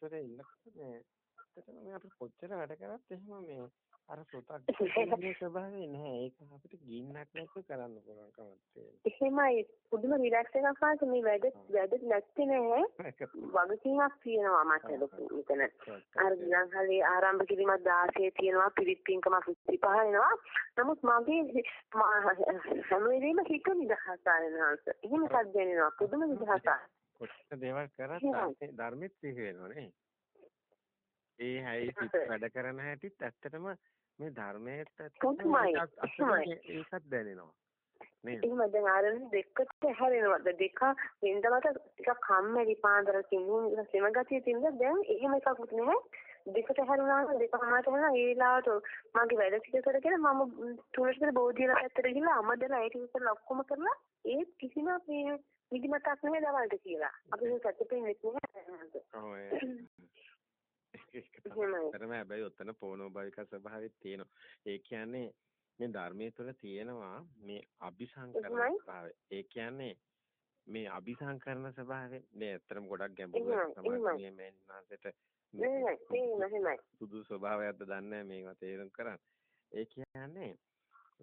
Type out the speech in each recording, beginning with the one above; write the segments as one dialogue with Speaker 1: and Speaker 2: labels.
Speaker 1: සත්වර ඉන්නකොට මේ ඇත්තටම මේ අපිට කොච්චර වැඩ කරත් එහෙම මේ අර සෝතග්ගයේ ස්වභාවය නෑ. ඒක අපිට ගින්නක් නැතුව කරන්න පුළුවන් කමක් තියෙනවා.
Speaker 2: එහෙමයි. පුදුම රිලැක්ස් එකක් ආස මේ වැඩ වැඩ නැත්තේ නෑ. වගකීමක් තියෙනවා මට ලොකු මෙතන. අර ගිලන්හලේ ආරම්භ කිරීමක් 16 තියෙනවා. පිරිත් පින්කමක් 25 වෙනවා. නමුත් මගේ හැම වෙලේම හිත නිදහස ආනහස. එහෙම එකක් දැනෙනවා. පුදුම නිදහසක්.
Speaker 1: කොච්චර දේවල් කරත් ධර්මෙත් සිහි වෙනවනේ. ඒ හැයි වැඩ කරන හැටිත් ඇත්තටම මේ ධර්මයට ඒකත් දැනෙනවා.
Speaker 2: නේද? එහෙම දැන් ආරණ දෙකට හැරෙනවා. දෙක වෙනදමට ටිකක් කම්මැලි පාන්දර තින්නේ සෙම ගතිය තින්ද දැන් එහෙම එකක් නැහැ. දෙකට හැරුණාම දෙකමකට හැරෙනවා ඒ වෙලාවට මගේ වැඩ ටික කරගෙන මම තුනට බෝධියල පැත්තට ගිහලා අමදලා ඒක ඉස්සෙල්ලා ඔක්කොම කරලා ඒ කිසිම මේ නිදිමතක් නැහැ දවල්ට කියලා. අපි ඒක සැතපෙන්නේ නැහැ.
Speaker 1: කරම හැබැයි ඔතන පොනෝභාවික ස්වභාවයක් තියෙනවා. ඒ කියන්නේ මේ ධර්මයේ තුල තියෙනවා මේ අபிසංකරණ ස්වභාවය. ඒ කියන්නේ මේ අபிසංකරණ ස්වභාවය මේ ඇත්තටම ගොඩක් ගැඹුරු තමයි මේ මෙන්නසෙට සුදු ස්වභාවයක්ද දන්නේ මේවා තේරුම් කරන්න. ඒ කියන්නේ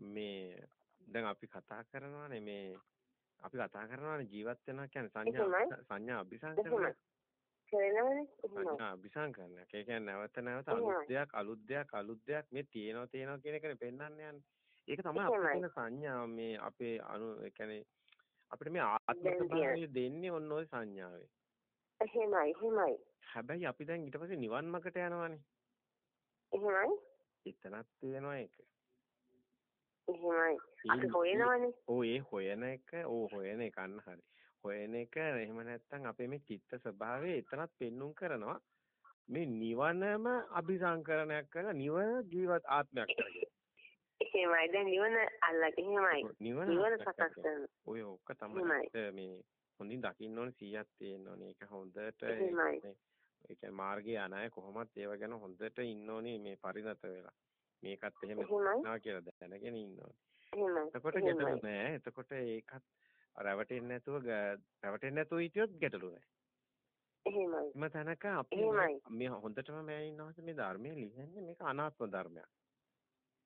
Speaker 1: මේ දැන් අපි කතා කරනවානේ මේ අපි කතා කරනවානේ ජීවත් වෙනවා කියන්නේ සංඥා සංඥා අபிසංකරණ
Speaker 2: කරනවනේ
Speaker 1: එහෙනම් අபிසංකරණයක්. ඒ කියන්නේ නැවත නැවත අලුත් දෙයක් අලුත් දෙයක් අලුත් දෙයක් මේ තියෙනවා තියෙනවා කියන එකනේ පෙන්වන්නේ යන්නේ. ඒක තමයි අපේ සංඥාව මේ අපේ අනු ඒ කියන්නේ අපිට මේ ආත්ම ස්වභාවය දෙන්නේ ඔන්න ඔය සංඥාවේ.
Speaker 2: එහෙමයි එහෙමයි.
Speaker 1: හැබැයි අපි දැන් ඊට පස්සේ නිවන් මාර්ගට යනවානේ.
Speaker 2: එහෙමයි.
Speaker 1: එතනක් තියෙනවා ඒක.
Speaker 2: එහෙමයි. අපි හොයනවානේ.
Speaker 1: ඔව් ඒ හොයන එක ඕ හොයන එක අන්න හරි. හොයන එක එහෙම නැත්නම් අපේ මේ චිත්ත ස්වභාවය එතනත් පෙන්눔 කරනවා. මේ නිවනම අபிසංකරණයක් කරලා නිවන ජීවත් ආත්මයක් කරගෙන
Speaker 2: එහෙමයි. දැන් නිවන අල්ලගෙන එහෙමයි. නිවන සකස් කරන.
Speaker 1: ඔය ඔක්ක තමයි මේ හොඳින් දකින්න ඕනේ 100ක් තියෙන්න ඕනේ. ඒක හොඳට ඒ කියන්නේ මාර්ගයේ අනාය කොහොමත් ඒව ගැන හොඳට ඉන්න ඕනේ මේ පරිණත වෙලා මේකත් එහෙම නා කියලා දැනගෙන ඉන්න ඕනේ එතකොට ගැටලු නෑ එතකොට ඒකත් රැවටෙන්නේ නැතුව රැවටෙන්නේ නැතුව හිටියොත් ගැටලු නැහැ.
Speaker 2: එහෙමයි.
Speaker 1: එම තැනක අපි මේ හොඳටම මේ ඉන්නවාට මේ ධර්මයේ ලියන්නේ මේක අනාත්ම ධර්මයක්.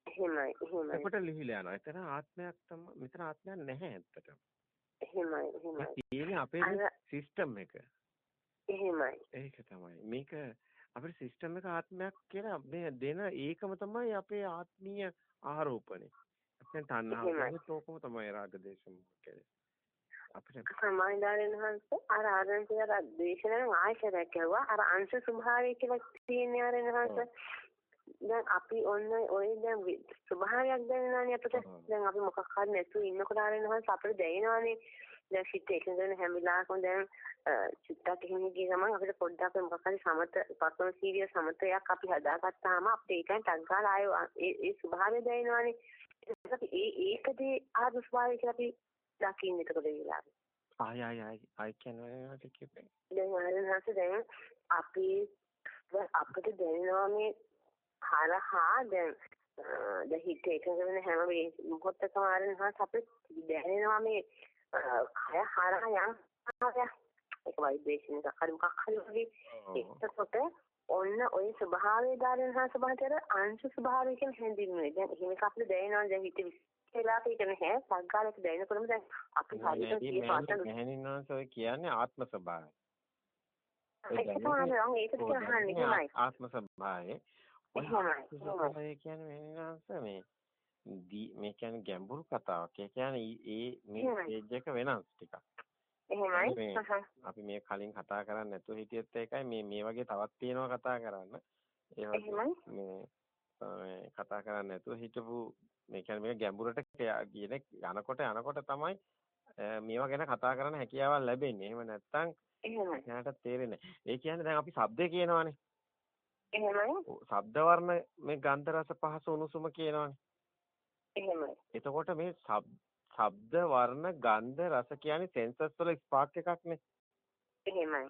Speaker 2: එහෙමයි. එහෙමයි.
Speaker 1: එකට ලිහිලා යනවා. එතන ආත්මයක් තමයි මෙතන ආත්මයක් නැහැ ඇත්තටම.
Speaker 2: එහෙමයි. එහෙමයි.
Speaker 1: තියෙන්නේ අපේ සිස්ටම් එක.
Speaker 2: එහෙමයි.
Speaker 1: ඒක තමයි. මේක අපේ සිස්ටම් එක ආත්මයක් කියලා මේ දෙන ඒකම තමයි අපේ ආත්මීය ආරෝපණය. අපෙන් තණ්හාව තෝකම තමයි රාග දේශ මොහ කියන්නේ.
Speaker 2: අපිට සමාදාරයන් වහන්සේ අර ආරංචි අර දේශනාවෙන් ආයශරයක් ගැව්වා අර අංශ ස්වභාවය කියලා තියෙන්නේ ආරෙන් වහන්සේ. දැන් අපි ඔන්න ඔය දැන් ස්වභාවයක් දැනනවානේ අපිට. දැන් අපි මොකක් හරි නැතුව ඉන්නකොට ආරෙන් වහන්සේ අපිට දැනෙනවානේ දැන් සිත් එකෙන් දැන් හැම වෙලාවකම දැන් චුට්ටක් එහෙම ගිය ගමන් අපිට පොඩ්ඩක් මොකක් හරි සමත පස්වන සීරිය සමතයක් අපි හදාගත්තාම අපිට ඒකෙන් ටක් ගාලා ආයේ ඒ ස්වභාවය දැනෙනවානේ අපි ඒ ඒකදී ආද ස්වභාවය කියලා අපි දකින්න එතකොට වෙලාවේ.
Speaker 1: ආය ආය ආය ආය කියනවා කිව්වේ.
Speaker 2: දැන් ආරණහස දැන් අපි අපිට දැනෙනවා මේ හරහා දැන් දැන් හිත එකඟ වෙන හැම මොහොතකම ආරණහස අපිට දැනෙනවා මේ කය හරහා යන ඒක වයිබ්‍රේෂන් එකක් හරි මොකක් හරි වගේ එතකොට ඔන්න ඔය ස්වභාවය දාරන හා ස්වභාවතර අංශ ස්වභාවය කියන හැඳින්වෙන්නේ. දැන් එහෙම එකක් අපිට දැනෙනවා දැන් හිත වෙලාවට ඒක නැහැ සංකාරයක දැනෙනකොටම දැන් අපි හරියට
Speaker 1: මේ පාඩම මෙහෙනින්නස ඔය කියන්නේ ආත්ම ස්වභාවය. ආත්ම ස්වභාවය. ඔය කියන්නේ මෙහෙනින්නස මේ මේ කියන්නේ ගැඹුරු කතාවක්. ඒ කියන්නේ ඒ මේ ස්ටේජ් එක වෙනස් ටිකක්.
Speaker 2: එහෙමයි.
Speaker 1: අපි මේ කලින් කතා කරන්නේ නැතුව හිටියත් ඒකයි මේ මේ වගේ තවත් තියෙනවා කතා කරන්න. ඒ මේ කතා කරන්නේ නැතුව හිටපු මේ කියන්නේ මේක ගැඹුරට කියන යනකොට යනකොට තමයි මේවා ගැන කතා කරන්න හැකියාවක් ලැබෙන්නේ. එහෙම නැත්නම් එයාට තේරෙන්නේ ඒ කියන්නේ දැන් අපි ශබ්දේ කියනවානේ.
Speaker 2: එහෙමයි.
Speaker 1: ශබ්ද වර්ණ මේ ගන්ධ රස පහස උණුසුම කියනවානේ.
Speaker 2: එහෙමයි.
Speaker 1: එතකොට මේ ශබ්ද වර්ණ ගන්ධ රස කියන්නේ සෙන්සර්ස් වල ස්පාර්ක් එකක්නේ.
Speaker 2: එහෙමයි.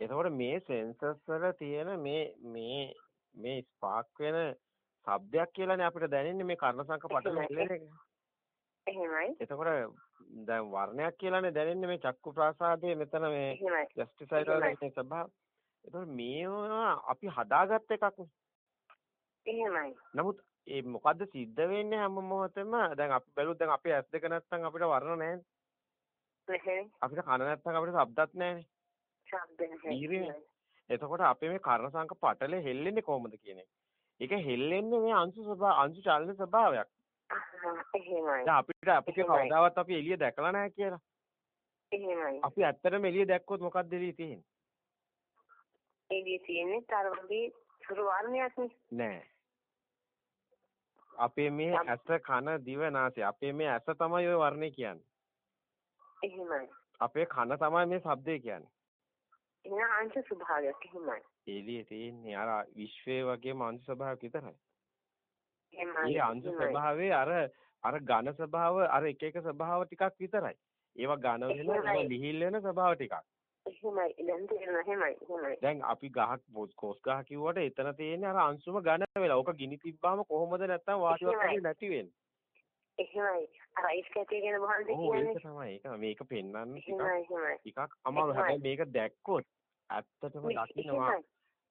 Speaker 1: එතකොට මේ සෙන්සර්ස් වල තියෙන මේ මේ මේ ස්පාර්ක් වෙන શબ્දයක් කියලානේ අපිට දැනෙන්නේ මේ කර්ණසංක පටල හෙල්ලෙන එක.
Speaker 2: එහෙමයි.
Speaker 1: එතකොට දැන් වර්ණයක් කියලානේ දැනෙන්නේ මේ චක්කු ප්‍රාසාදයේ මෙතන මේ ජස්ටිසයිඩ් වල ස්වභාව. ඒතකොට මේවා අපි හදාගත්ත එකක්
Speaker 2: එහෙමයි.
Speaker 1: නමුත් ඒ මොකද්ද සිද්ධ වෙන්නේ හැම මොහොතෙම දැන් අපි බැලුවොත් දැන් අපේ ඇස් දෙක නැත්තම් අපිට වර්ණ නැහැ.
Speaker 2: නැහැ.
Speaker 1: අපිට කන නැත්තම් අපිට ශබ්දත් නැහැනේ.
Speaker 2: ශබ්ද.
Speaker 1: එතකොට අපේ මේ කර්ණ සංක පටලේ හෙල්ලෙන්නේ කොහොමද කියන එක. ඒක හෙල්ලෙන්නේ මේ අංශු ස්වභාව අංශු චලන ස්වභාවයක්.
Speaker 2: එහෙමයි.
Speaker 1: දැන් අපිට අපිට කවදාවත් අපි එළිය දැකලා නැහැ කියලා.
Speaker 2: එහෙමයි.
Speaker 1: අපි ඇත්තටම එළිය දැක්කොත් මොකක්ද එළිය තියෙන්නේ?
Speaker 2: එළිය තියෙන්නේ තර වගේ සුළු වර්ණයක් නේ.
Speaker 1: අපේ මේ ඇස කන දිව නාසය අපේ මේ ඇස තමයි ওই වර්ණේ කියන්නේ.
Speaker 2: එහෙමයි.
Speaker 1: අපේ කන තමයි මේ ශබ්දේ කියන්නේ.
Speaker 2: එන අංශ ස්වභාවයක් එහෙමයි.
Speaker 1: එළියේ තියෙන්නේ අර විශ්වයේ වගේම අංශ ස්වභාවයක් විතරයි.
Speaker 2: එහෙමයි.
Speaker 1: ඒ අංශ ස්වභාවයේ අර අර ඝන ස්වභාව අර එක එක ස්වභාව ටිකක් විතරයි. ඒවා ඝන වෙන ලිහිල් වෙන ස්වභාව ටිකක්.
Speaker 2: එහෙමයි. දැන් තේරෙනවා එහෙමයි. එහෙමයි.
Speaker 1: දැන් අපි ගහක් කොස් ගහ කිව්වට එතන තියෙන්නේ අර අංශුම ඝන වෙලා. ඕක ගිනි තිබ්බාම කොහොමද නැත්තම් වාසියක් නැති වෙන්නේ.
Speaker 2: එහෙමයි. අර අයිස් කැටේ ගැන මොකක්ද
Speaker 1: ඔව්
Speaker 2: කියන්නේ?
Speaker 1: ඒක තමයි. ඒක මේක පෙන්වන්නේ ටිකක් අමාරු. හැබැයි මේක දැක්කොත් ඇත්තටම දකින්නවා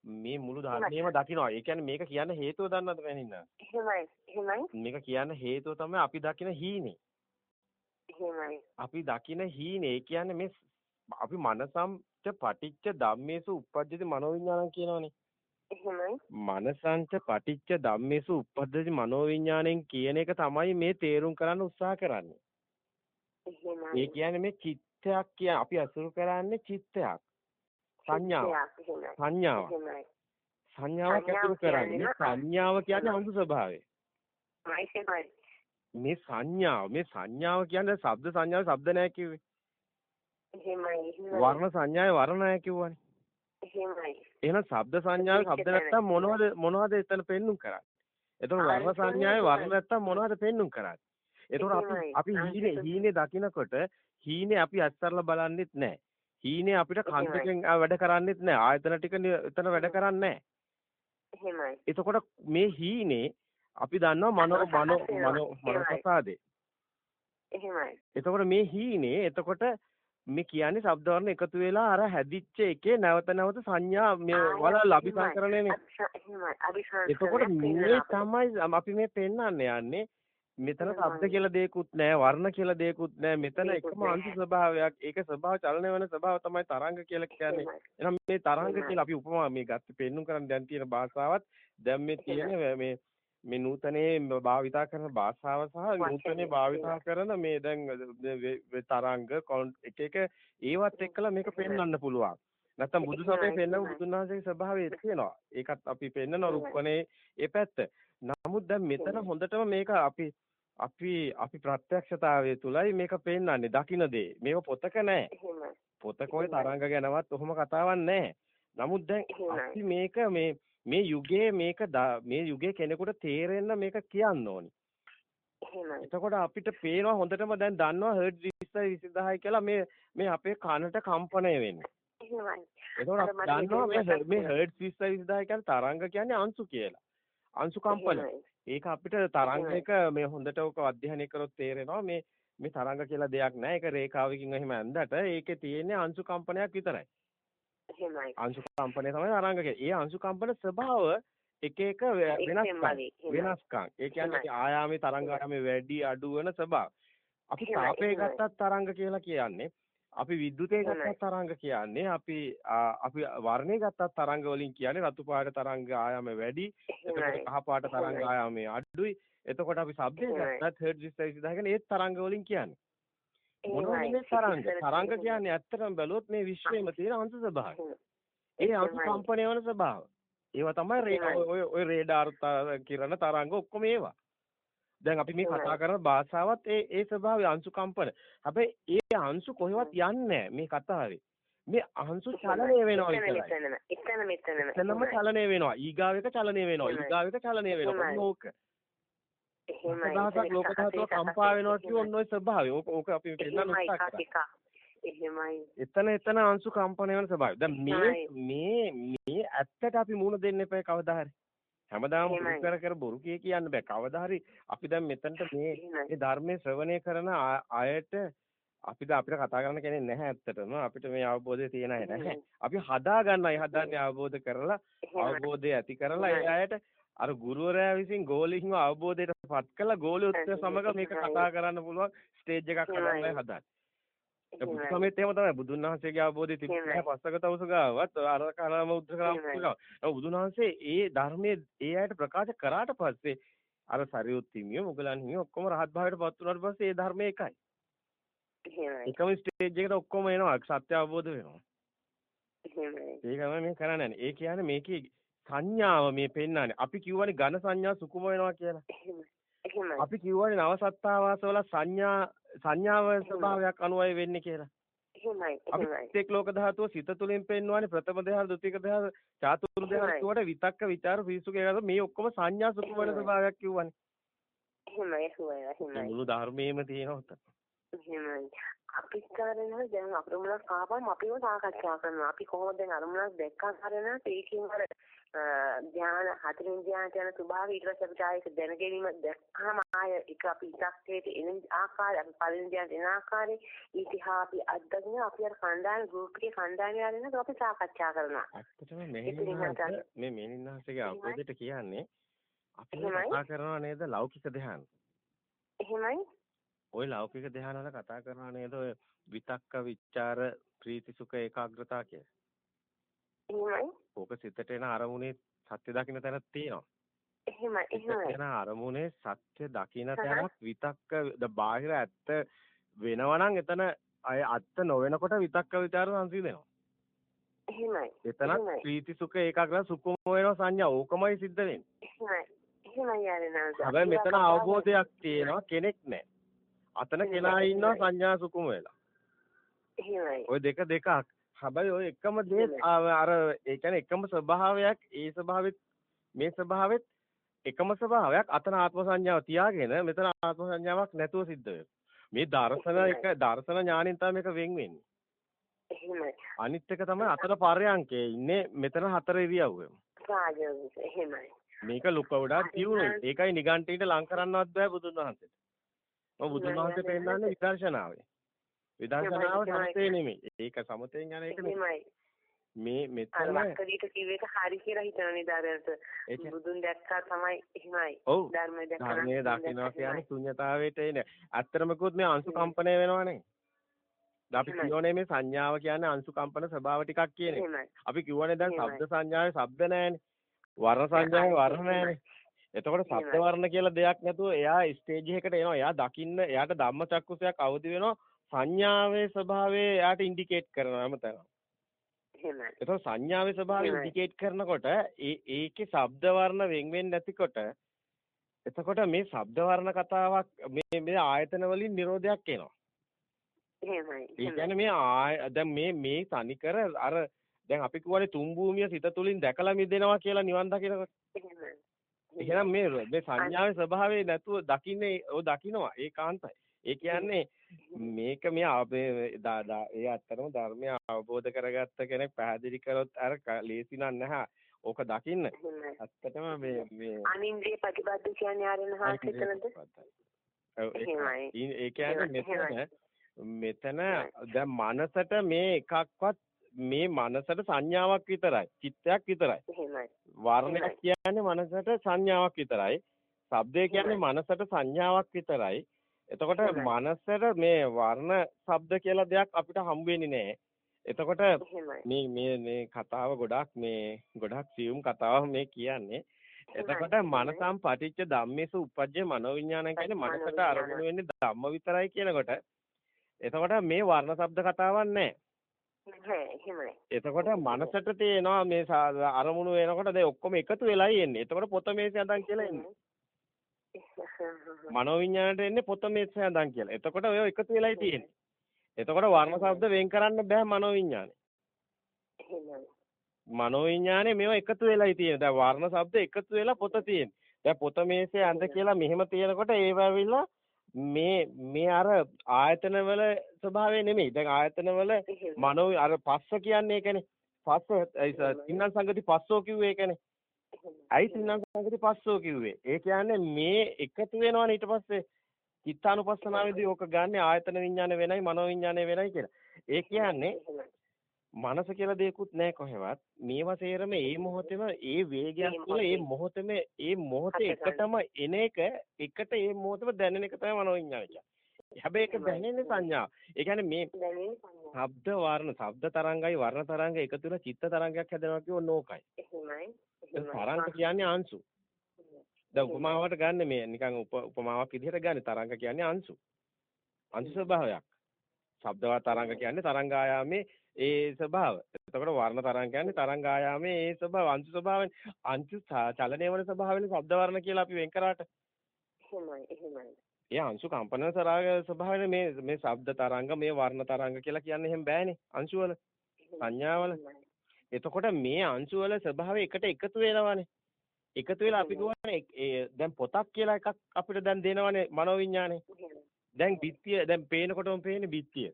Speaker 1: මේ මුළු ධර්මයේම දකින්නවා. ඒ කියන්නේ මේක කියන්න හේතුව දන්නවද මෑනින්න?
Speaker 2: එහෙමයි. එහෙමයි.
Speaker 1: මේක කියන්න හේතුව තමයි අපි දකින හීනේ.
Speaker 2: එහෙමයි.
Speaker 1: අපි දකින හීනේ. කියන්නේ මේ අපි මනසම්ච පටිච්ච ධම්මේසු uppajjati මනෝවිඤ්ඤාණං කියනවනේ.
Speaker 2: එහෙමයි.
Speaker 1: මනසංච පටිච්ච ධම්මේසු uppajjati මනෝවිඤ්ඤාණයෙන් කියන එක තමයි මේ තේරුම් කරන්න උත්සාහ කරන්නේ.
Speaker 2: එහෙමයි.
Speaker 1: ඒ කියන්නේ මේ චිත්තයක් කිය අපි අසුරු කරන්නේ චිත්තයක්. සංඥාව. සංඥාව.
Speaker 2: එහෙමයි.
Speaker 1: සංඥාවක් ඇතුළු කරන්නේ සංඥාව කියන්නේ අමුතු ස්වභාවය. මේ සංඥාව මේ සංඥාව කියන්නේ ශබ්ද සංඥාව ශබ්ද නැහැ කිව්වේ.
Speaker 2: එහෙමයි.
Speaker 1: වර්ණ සංඥාවේ වර්ණ නැහැ කිව්වනේ.
Speaker 2: එහෙමයි.
Speaker 1: එහෙනම් ශබ්ද සංඥාවේ ශබ්ද නැත්තම් මොනවද මොනවද එතන පෙන්눔 කරන්නේ? එතකොට වර්ණ සංඥාවේ වර්ණ නැත්තම් මොනවද පෙන්눔 කරන්නේ? එතකොට අපි අපි හීනේ හීනේ දකිනකොට හීනේ අපි අත්තරලා බලන්නෙත් නැහැ. හීනේ අපිට කන්ටකින් වැඩ කරන්නෙත් නැහැ. ආයතන ටික එතන වැඩ කරන්නේ නැහැ.
Speaker 2: එහෙමයි.
Speaker 1: එතකොට මේ හීනේ අපි දන්නවා මනෝ මනෝ මනෝ මනෝපසාදේ.
Speaker 2: එහෙමයි.
Speaker 1: එතකොට මේ හීනේ එතකොට මේ කියන්නේ ශබ්ද වර්ණ එකතු වෙලා අර හැදිච්ච එකේ නැවත නැවත සංඥා මේ වල අபிසංකරණයනේ. එතකොට මේ තමයි අපි මේ පෙන්වන්න යන්නේ. මෙතන ශබ්ද කියලා දෙයක්වත් නැහැ වර්ණ කියලා දෙයක්වත් නැහැ මෙතන එකම අංශ ස්වභාවයක් ඒක ස්වභාව චලනය වෙන ස්වභාව තමයි තරංග කියලා කියන්නේ. එහෙනම් මේ තරංග කියලා අපි උපමා මේ ගත්ත පෙන්눔 කරන් දැන් තියෙන භාෂාවත් දැන් මේ තියෙන මේ මේ නූතනේ භාවිතා කරන භාෂාව සහ නූතනේ භාවිතා කරන මේ දැන් තරංග එක එක ඒවත් එක්කලා මේක පෙන්වන්න පුළුවන්. නැත්තම් බුදු සමයේ පෙන්වන බුදුන් වහන්සේගේ ස්වභාවය තියෙනවා. ඒකත් අපි පෙන්වන රුක්කනේ ඒ පැත්ත. නමුත් දැන් මෙතන හොඳටම මේක අපි අපි අපි ප්‍රත්‍යක්ෂතාවය තුලයි මේක පෙන්වන්නේ දකින්න දේ. මේක පොතක නෑ. පොතක ওই තරංග ගැනවත් ඔහොම කතාවක් නෑ. නමුත් දැන් අපි මේක මේ මේ යුගයේ මේක මේ යුගයේ කෙනෙකුට තේරෙන්න මේක කියන්න ඕනි. එතකොට අපිට පේනවා හොඳටම දැන් දන්නවා හර්ට් 20 20000 කියලා මේ මේ අපේ කනට කම්පණය වෙන්නේ. එතකොට දන්නවා මේ මේ හර්ට් 20 20000 කියන්නේ තරංග කියන්නේ අංශු කියලා. අංශු කම්පන. ඒක අපිට තරංගයක මේ හොඳට ඔක අධ්‍යයනය කරොත් තේරෙනවා මේ මේ තරංග කියලා දෙයක් නැහැ. ඒක රේඛාවකින් එහෙම ඇඳට ඒකේ තියෙන්නේ අංශු කම්පනයක් විතරයි.
Speaker 2: එහෙමයි.
Speaker 1: අංශු කම්පනය තමයි කියන්නේ. ඒ අංශු කම්පන ස්වභාව එක එක වෙනස්කම් වෙනස්කම්. ඒ කියන්නේ ආයාමේ තරංග ආයාමේ වැඩි අඩු වෙන ස්වභාව. අපි තාපය ගත්තත් තරංග කියලා කියන්නේ. අපි විද්‍යුතේ ගත්තත් තරංග කියන්නේ. අපි අපි වර්ණේ ගත්තත් තරංග වලින් කියන්නේ රතු පාට තරංග ආයාම වැඩි. එතකොට කහ පාට තරංග ආයාමේ අඩුයි. එතකොට අපි ශබ්දේ ගත්තත් හර්ට් 20000 කියන්නේ ඒත් තරංග වලින් කියන්නේ. මොනවද මේ තරංග? තරංග කියන්නේ ඇත්තටම බැලුවොත් මේ විශ්වයේම තියෙන අංශ ස්වභාවය. ඒ අංශ කම්පණය වෙන ස්වභාව. ඒවා තමයි ඔය ඔය රේඩාර් කිරණ තරංග ඔක්කොම ඒවා. දැන් අපි මේ කතා කරන භාෂාවත් ඒ ඒ ස්වභාවය අංශු කම්පන. හැබැයි ඒ අංශු කොහෙවත් යන්නේ මේ කතාවේ. මේ අංශු චලනය වෙනවා විතරයි.
Speaker 2: එතන මෙතන
Speaker 1: එතනම චලනය වෙනවා. ඊගාව එක චලනය වෙනවා. ඊගාව එක චලනය වෙනවා. ඕක.
Speaker 2: එහෙමයි.
Speaker 1: දහසක් ලෝක ධාතුව කම්පා වෙනවා කියොත් ඔය ස්වභාවය. ඕක ඕක අපි පෙන්නන්න උත්සාහ කරා.
Speaker 2: එහෙමයි.
Speaker 1: එතන එතන අංශු කම්පන වෙන ස්වභාවය. දැන් මේ මේ මේ ඇත්තට අපි මුණ දෙන්න එපා කවදා හරි. හැමදාම කර කර බොරු කිය කියන්න බෑ. කවදා හරි අපි දැන් මෙතනට මේ මේ ධර්මයේ ශ්‍රවණය කරන අයට අපිට අපිට කතා කරන්න කෙනෙක් නැහැ ඇත්තටම අපිට මේ අවබෝධය තියෙන අය නැහැ. අපි හදා ගන්නයි හදන්නේ අවබෝධ කරලා අවබෝධය ඇති කරලා ඒ අයට අර ගුරුවරයා විසින් ගෝලින්ව අවබෝධයට පත් කළා ගෝලියොත් සමග මේක කතා කරන්න පුළුවන් ස්ටේජ් එකක් හදන්නයි හදන්නේ. ඒ බුදුසමෙත් එහෙම තමයි. බුදුන් වහන්සේගේ අවබෝධය තිබුණේ පස්සක තවුස ගාවත් අර කරම උද්දකරම ගාව. බුදුන් වහන්සේ ඒ ධර්මයේ ඒ අයට ප්‍රකාශ කරාට පස්සේ අර සරියුත් හිමියෝ මුගලන් හිමියෝ ඔක්කොම රහත් භාවයට පත් වුණාට පස්සේ ඒ ධර්මය එකයි. එකම ස්ටේජ් එකට ඔක්කොම එනවා. සත්‍ය අවබෝධ වෙනවා. ඒකම මේ කරන්නේ. ඒ කියන්නේ මේකේ සංඥාව මේ පෙන්නන්නේ. අපි කියවනේ ඝන සංඥා සුකුම වෙනවා කියලා. අපි කියවනේ නව සත්තාවාස වල සංඥා සංඥාව ස්වභාවයක් අනුවයි වෙන්නේ කියලා.
Speaker 2: එහෙමයි
Speaker 1: අපි එක් ලෝක ධාතුව සිත තුළින් පෙන්වන්නේ ප්‍රථම ධ්‍යාන ද්විතීක ධ්‍යාන චාතුරු ධ්‍යාන කියවට විතක්ක ਵਿਚාර පිසුක ඒකට මේ ඔක්කොම සංඥා සුකුම වෙන ස්වභාවයක් කියවනේ.
Speaker 2: එහෙමයි එහෙමයි.
Speaker 1: මුළු ධර්මයේම තියෙනවා.
Speaker 2: එහෙමයි. අපි කරන්නේ දැන් අරමුණක් ආවම අපිව සාකච්ඡා කරනවා. අපි කොහොමද දැන් අරමුණක් දැක්කා කරන ඒකෙන් අර ධ්‍යාන හතරින් ධ්‍යාන යන ස්වභාවය ඊට පස්සේ අපිට ආයෙක දැනගැනීම දැක්කම ආය එක අපි ඉස්සක්කේට එන ආකාරය අපි පළවෙනි ධ්‍යාන එන ආකාරය ඊටහා අපි අත්දකින්න අපි අර කණ්ඩායම ගෲප් එකේ කණ්ඩායම අපි සාකච්ඡා කරනවා.
Speaker 1: ඇත්තටම මේ මෙනින්නාසගේ අවබෝධයට කියන්නේ අපි කතා කරනවා නේද ලෞකික ධ්‍යාන.
Speaker 2: එහෙමයි.
Speaker 1: ওই ලෞකික ධානවල කතා කරනවා නේද ඔය විතක්ක විචාර ප්‍රීති සුඛ ඒකාග්‍රතාව කියලා.
Speaker 2: එහෙමයි.
Speaker 1: ඕක සිතට එන අරමුණේ සත්‍ය දකින්න තැනක් තියෙනවා.
Speaker 2: එහෙමයි එහෙමයි.
Speaker 1: එන අරමුණේ සත්‍ය දකින්න තැනක් විතක්ක බාහිර ඇත්ත වෙනවා එතන අය ඇත්ත නොවෙනකොට විතක්ක විචාර සංසිඳෙනවා.
Speaker 2: එහෙමයි.
Speaker 1: එතන ප්‍රීති සුඛ ඒකාග්‍රතාව සුඛම වෙනවා සංඥා ඕකමයි සිද්ධ වෙන්නේ.
Speaker 2: එහෙමයි. එහෙමයි යන්නේ නැහැ.
Speaker 1: හැබැයි මෙතන අවබෝධයක් තියෙනවා කෙනෙක් නැහැ. අතන කෙනා ඉන්නවා සංඥා සුකුම වෙලා.
Speaker 2: එහෙමයි.
Speaker 1: ওই දෙක දෙකක්. හැබැයි ওই එකම දේ අර ඒ කියන්නේ එකම ස්වභාවයක් ඒ ස්වභාවෙත් මේ ස්වභාවෙත් එකම ස්වභාවයක් අතන ආත්ම සංඥාව තියාගෙන මෙතන ආත්ම සංඥාවක් නැතුව සිද්ධ වෙනවා. මේ දර්ශන එක දර්ශන ඥාණයෙන් තමයි මේක වෙන් වෙන්නේ.
Speaker 2: එහෙමයි.
Speaker 1: අනිත් එක තමයි අතන පරයන්කේ ඉන්නේ මෙතන හතර ඉරියව්වෙම.
Speaker 2: රාජයෝගිස එහෙමයි.
Speaker 1: මේක ලොක වඩා තියුණුයි. ඒකයි නිගන්ඨීට ලං කරන්නවත් බෑ බුදුන් වහන්සේට. මොකද බුදුන් වහන්සේ පෙන්නන්නේ විදර්ශනාවේ. විදර්ශනාව සමතේ නෙමෙයි. ඒක සමතෙන් යන එක නෙමෙයි. මේ මෙතන
Speaker 2: ලක්කඩීට කිව්ව එක හරි කියලා හිතන නිදාරයට. බුදුන් දැක්කා තමයි එහෙමයි.
Speaker 1: ධර්මය දැක්කා ධර්මයේ දකින්නවා කියන්නේ ශුන්‍යතාවයට එන ඇත්තටම කිව්වොත් මේ අංශු කම්පණය වෙනවනේ අපි කියවනේ මේ සංඥාව කියන්නේ අංශු කම්පන ස්වභාව ටිකක් කියන්නේ අපි කියවනේ දැන් ශබ්ද සංඥාවේ ශබ්ද නැහැනේ වර්ණ සංඥාවේ වර්ණ නැහැනේ එතකොට ශබ්ද වර්ණ කියලා දෙයක් නැතුව එයා ස්ටේජ් එකකට එනවා එයා දකින්න එයාට ධම්මචක්කුසයක් අවදි වෙනවා සංඥාවේ ස්වභාවය එයාට ඉන්ඩිකේට් කරනවා හැමතැනම
Speaker 2: එහෙමයි.
Speaker 1: ඒතකොට සංඥාවේ ස්වභාවය ඉන්ඩිකේට් කරනකොට ඒ ඒකේ ශබ්ද වර්ණ වෙන් වෙන්නේ නැතිකොට එතකොට මේ ශබ්ද වර්ණ කතාවක් මේ මේ ආයතන වලින් නිරෝධයක් එනවා.
Speaker 2: එහෙමයි.
Speaker 1: ඒ කියන්නේ මේ ආය දැන් මේ මේ තනිකර අර දැන් අපි කියවනේ තුන් භූමිය සිත තුලින් දැකලා මිදෙනවා කියලා නිවන් දකිනකොට.
Speaker 2: එහෙමයි.
Speaker 1: එහෙනම් මේ මේ සංඥාවේ ස්වභාවය නැතුව දකින්නේ ඔය දකින්නවා. ඒකාන්තයි. ඒ කියන්නේ මේක මේ ඒ ඇත්තටම ධර්මය අවබෝධ කරගත්ත කෙනෙක් පැහැදිලි කරොත් අර ලේසි නැහැ. ඕක දකින්න. ඇත්තටම මේ මේ
Speaker 2: අනින්ද්‍රිය ප්‍රතිබද්ධ කියන්නේ ආරෙන හාස්‍යතනද?
Speaker 1: ඒ කියන්නේ මෙතන මෙතන දැන් මනසට මේ එකක්වත් මේ මනසට සංඥාවක් විතරයි. චිත්තයක් විතරයි. වර්ණයක් කියන්නේ මනසට සංඥාවක් විතරයි. ශබ්දය කියන්නේ මනසට සංඥාවක් විතරයි. එතකොට මනසට මේ වර්ණ ශබ්ද කියලා දෙයක් අපිට හම්බ වෙන්නේ නැහැ. එතකොට මේ මේ මේ කතාව ගොඩක් මේ ගොඩක් සියුම් කතාවක් මේ කියන්නේ. එතකොට මනසම් පටිච්ච ධම්මේසු උපජ්ජේ මනෝවිඤ්ඤාණය කියන්නේ මනසට අරමුණු වෙන්නේ ධම්ම විතරයි කියනකොට එතකොට මේ වර්ණ ශබ්ද කතාවක් නැහැ. එතකොට මනසට තේනවා මේ අරමුණු වෙනකොට දැන් ඔක්කොම එකතු වෙලායි එන්නේ. එතකොට පොත මේසේ අඳන් කියලා එන්නේ. මනෝවිඤ්ඤාණයට එන්නේ පොතමේත් සඳන් කියලා. එතකොට ඔය එකතු වෙලයි තියෙන්නේ. එතකොට වර්ණ ශබ්ද වෙන් කරන්න බෑ මනෝවිඤ්ඤාණය. මනෝවිඤ්ඤාණය මේව එකතු වෙලයි තියෙන්නේ. දැන් වර්ණ ශබ්ද එකතු වෙලා පොත තියෙන්නේ. දැන් පොතමේසේ අඳ කියලා මෙහෙම තියෙනකොට ඒව ඇවිල්ලා මේ මේ අර ආයතන වල ස්වභාවය නෙමෙයි. දැන් ආයතන වල මනෝ අර පස්ස කියන්නේ ඒකනේ. පස්ස තින්නන් සංගති පස්සෝ කිව්වේ ඒකනේ. ඇයි තින්නම් සංගති පස්සෝ කිව්වේ? ඒ කියන්නේ මේ එකතු වෙනවනේ ඊට පස්සේ චිත්තානුපස්සනාවේදී ඕක ගන්න ආයතන විඥාන වෙනයි මනෝ විඥාන වෙනයි කියලා. ඒ කියන්නේ මනස කියලා දෙයක්වත් නැහැ කොහෙවත්. මේවා සේරම ඒ මොහොතේම ඒ වේගයක් තුළ ඒ මොහොතේම ඒ මොහොතේ එකටම එන එක එකට ඒ මොහොතේම දැනෙන එක තමයි මනෝවිඤ්ඤාණය කියන්නේ. හැබැයි ඒක දැනෙන්නේ සංඥා. ඒ කියන්නේ මේ ශබ්ද වර්ණ, ශබ්ද තරංගයි වර්ණ තරංග එකතු වෙලා චිත්ත තරංගයක් හැදෙනවා කියෝ නෝකයි.
Speaker 2: එහෙමයි.
Speaker 1: තරංග කියන්නේ අංශු. දැන් උපමාවට ගන්න මේ නිකන් උපමාවක් විදිහට ගන්න තරංග කියන්නේ අංශු. අංශු ස්වභාවයක්. ශබ්දවත් තරංග කියන්නේ තරංග ආයාමේ ඒ ස්වභාව. එතකොට වර්ණ තරංග කියන්නේ තරංග ආයාමේ ඒ ස්වභාව අංශු ස්වභාවනේ. අංශු චලනය වන ස්වභාවනේ ශබ්ද වර්ණ කියලා අපි වෙන් කරාට.
Speaker 2: එහෙමයි එහෙමයි.
Speaker 1: ඒ අංශු කම්පන ස්වභාවනේ මේ මේ ශබ්ද තරංග මේ වර්ණ තරංග කියලා කියන්නේ එහෙම බෑනේ අංශු වල. සංඥාවල. එතකොට මේ අංශු වල ස්වභාවය එකට එකතු වෙනවානේ. එකතු වෙලා අපි කියවනේ දැන් පොතක් කියලා එකක් අපිට දැන් දෙනවනේ මනෝවිඤ්ඤාණය. දැන් බිත්තිය දැන් පේනකොටම පේන්නේ බිත්තිය.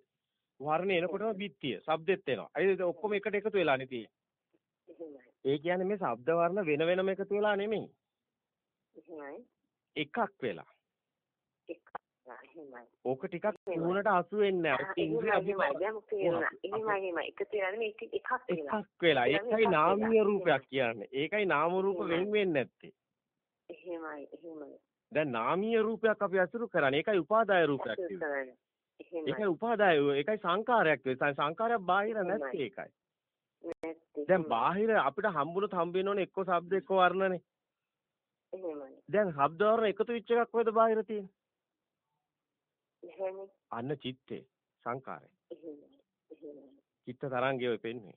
Speaker 1: වර්ණ එනකොටම බිත්තිය. ශබ්දෙත් එනවා. ඒ ඔක්කොම එකට එකතු වෙලානේ තියෙන්නේ. ඒ කියන්නේ මේ ශබ්ද වර්ණ වෙන වෙනම එකතු වෙලා නෙමෙයි. එකක් වෙලා. ඕක ටිකක් නුවණට අසු වෙන්නේ එකක් වෙලා. ඒකයි නාමීය රූපයක් කියන්නේ. ඒකයි නාම රූප වෙන් වෙන්නේ නැත්තේ.
Speaker 2: එහෙමයි එහෙමයි.
Speaker 1: දැන් නාමීය රූපයක් අපි අසුරු කරන්නේ. ඒකයි උපාදාය රූපයක් කියන්නේ. ඒකයි උපාදාය ඒකයි සංකාරයක් වෙයි. සංකාරයක් බාහිර නැත්තේ ඒකයි. දැන් බාහිර අපිට හම්බුනොත් හම්බ වෙනෝනේ එක්ක ශබ්ද එක්ක වර්ණනේ. දැන් ශබ්ද වර්ණ එකතු වෙච්ච එකක් කොහෙද බාහිර තියෙන්නේ? අන්න චිත්තේ සංකාරය. චිත්ත තරංගය ඔය පෙන්නේ.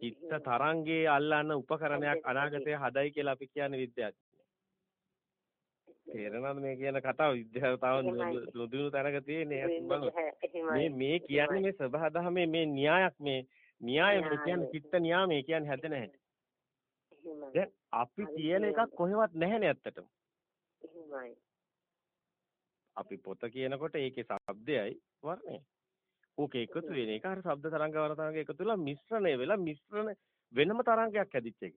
Speaker 1: චිත්ත තරංගේ අල්ලන්න උපකරණයක් අනාගතයේ හදයි කියලා අපි කියන්නේ විද්‍යාඥයෝ. තේරෙනවද මේ කියන කතාව? විද්‍යාව තව නොදිනු තැනක තියෙන්නේ. මේ මේ කියන්නේ මේ සබහා දහමේ මේ න්‍යායක් මේ න්‍යාය මේ කියන්නේ චිත්ත න්‍යාමයේ කියන්නේ හැදෙන හැටි. දැන් අපි කියන එකක් කොහෙවත් නැහැනේ ඇත්තටම. අපි පොත කියනකොට ඒකේ ශබ්දයයි වර්ණයයි. ඕකේ එකතු වෙන එක අර ශබ්ද තරංග වර්ණ තරංග එකතු වෙලා මිශ්‍රණය වෙලා මිශ්‍රණ වෙනම තරංගයක් හැදිච්ච එක.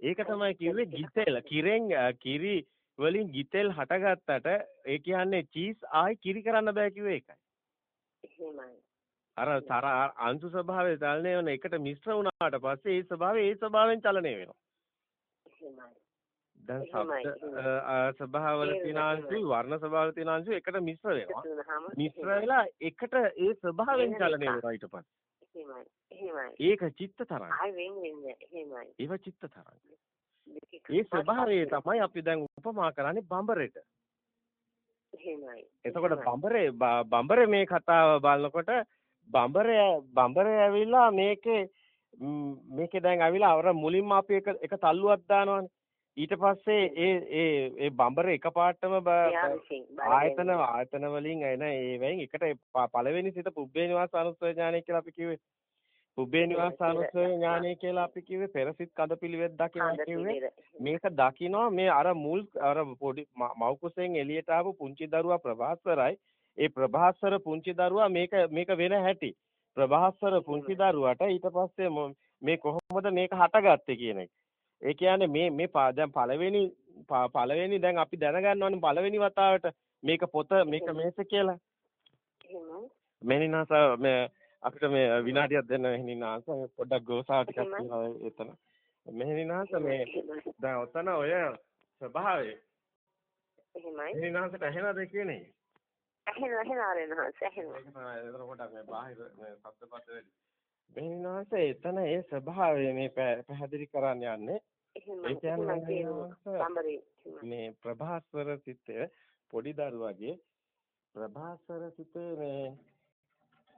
Speaker 1: ඒක තමයි කිව්වේ ගිතෙල කිරෙන් කිරි වලින් ගිතෙල් හටගත්තට ඒ කියන්නේ චීස් ආයි කිරි කරන්න බෑ කිව්වේ ඒකයි.
Speaker 2: එහෙමයි.
Speaker 1: අර තර අංශු ස්වභාවය චලනය වෙන එකට මිශ්‍ර වුණාට පස්සේ ඒ ස්වභාවය ඒ ස්වභාවයෙන් චලනය වෙනවා.
Speaker 2: එහෙමයි.
Speaker 1: දැන් ශබ්ද ස්වභාවවල තියෙන අංශු වර්ණ ස්වභාවවල තියෙන අංශු එකට මිශ්‍ර වෙනවා. මිශ්‍ර වෙලා එකට ඒ ස්වභාවයෙන් චලනය වෙනවා ඊට පස්සේ.
Speaker 2: එහෙමයි. එහෙමයි.
Speaker 1: ඒක චිත්ත තරංග.
Speaker 2: ආයි වෙන් වෙන්නේ. එහෙමයි.
Speaker 1: ඒව චිත්ත තරංග. ඒ ස්වභාවය තමයි අපි දැන් උපමා කරන්නේ බඹරෙට.
Speaker 2: එහෙමයි.
Speaker 1: එතකොට බඹරේ බඹරේ මේ කතාව බලනකොට බඹරේ බඹරේ ඇවිල්ලා මේකේ මේකේ දැන් ඇවිල්ලා අර මුලින්ම අපි එක එක තල්ලුවක් දානවනේ. ඊට පස්සේ ඒ ඒ ඒ බඹරේ එකපාරටම ආයතන ආයතන වලින් එන ඒ වෙන් එකට පළවෙනි සිත පුබ්බේ නිවාස අනුස්සය ඥානය කියලා අපි කිව්වේ. පුබ්බේ නිවාසානුස්සය ඥානය කියලා අපි කිව්වේ පෙරසිට කඳපිලිවෙත් දකිනවා කිව්වේ. මේක දකිනවා මේ අර මුල් අර පොඩි මව්කුසෙන් එළියට ආපු පුංචි දරුවා ප්‍රභාස්වරයි. ඒ ප්‍රභාස්වර පුංචි දරුවා මේක මේක වෙන හැටි. ප්‍රභාස්වර පුංචි දරුවාට ඊට පස්සේ මේ කොහොමද මේක හටගත්තේ කියන එක. ඒ කියන්නේ මේ මේ දැන් පළවෙනි පළවෙනි දැන් අපි දැනගන්න ඕනේ පළවෙනි වතාවට මේක පොත මේක මේස කියලා. එහෙනම් මෙනිනාස මේ අපිට මේ විනාඩියක් දෙන්න මෙහෙණිනාස පොඩ්ඩක් ගෝසාව ටිකක් තියෙනවා එතන. මෙහෙණිනාස මේ දැන් ඔතන ඔය ස්වභාවය.
Speaker 2: එහෙමයි.
Speaker 1: මෙහෙණිනාසට ඇහෙනවද කියන්නේ?
Speaker 2: ඇහෙනවා ඇහෙනවා රෙනහස් ඇහෙනවා.
Speaker 1: එතන පොඩ්ඩක් මේ බාහිර මේ ශබ්දපත් වෙලි මෙහෙණිනාස එතන ඒ ස්වභාවය මේ පැහැදිලි කරන්න යන්නේ. ඒ කියන්නේ මේ ප්‍රභාස්වර සිතේ පොඩි දරුවගේ ප්‍රභාස්වර සිතේ මේ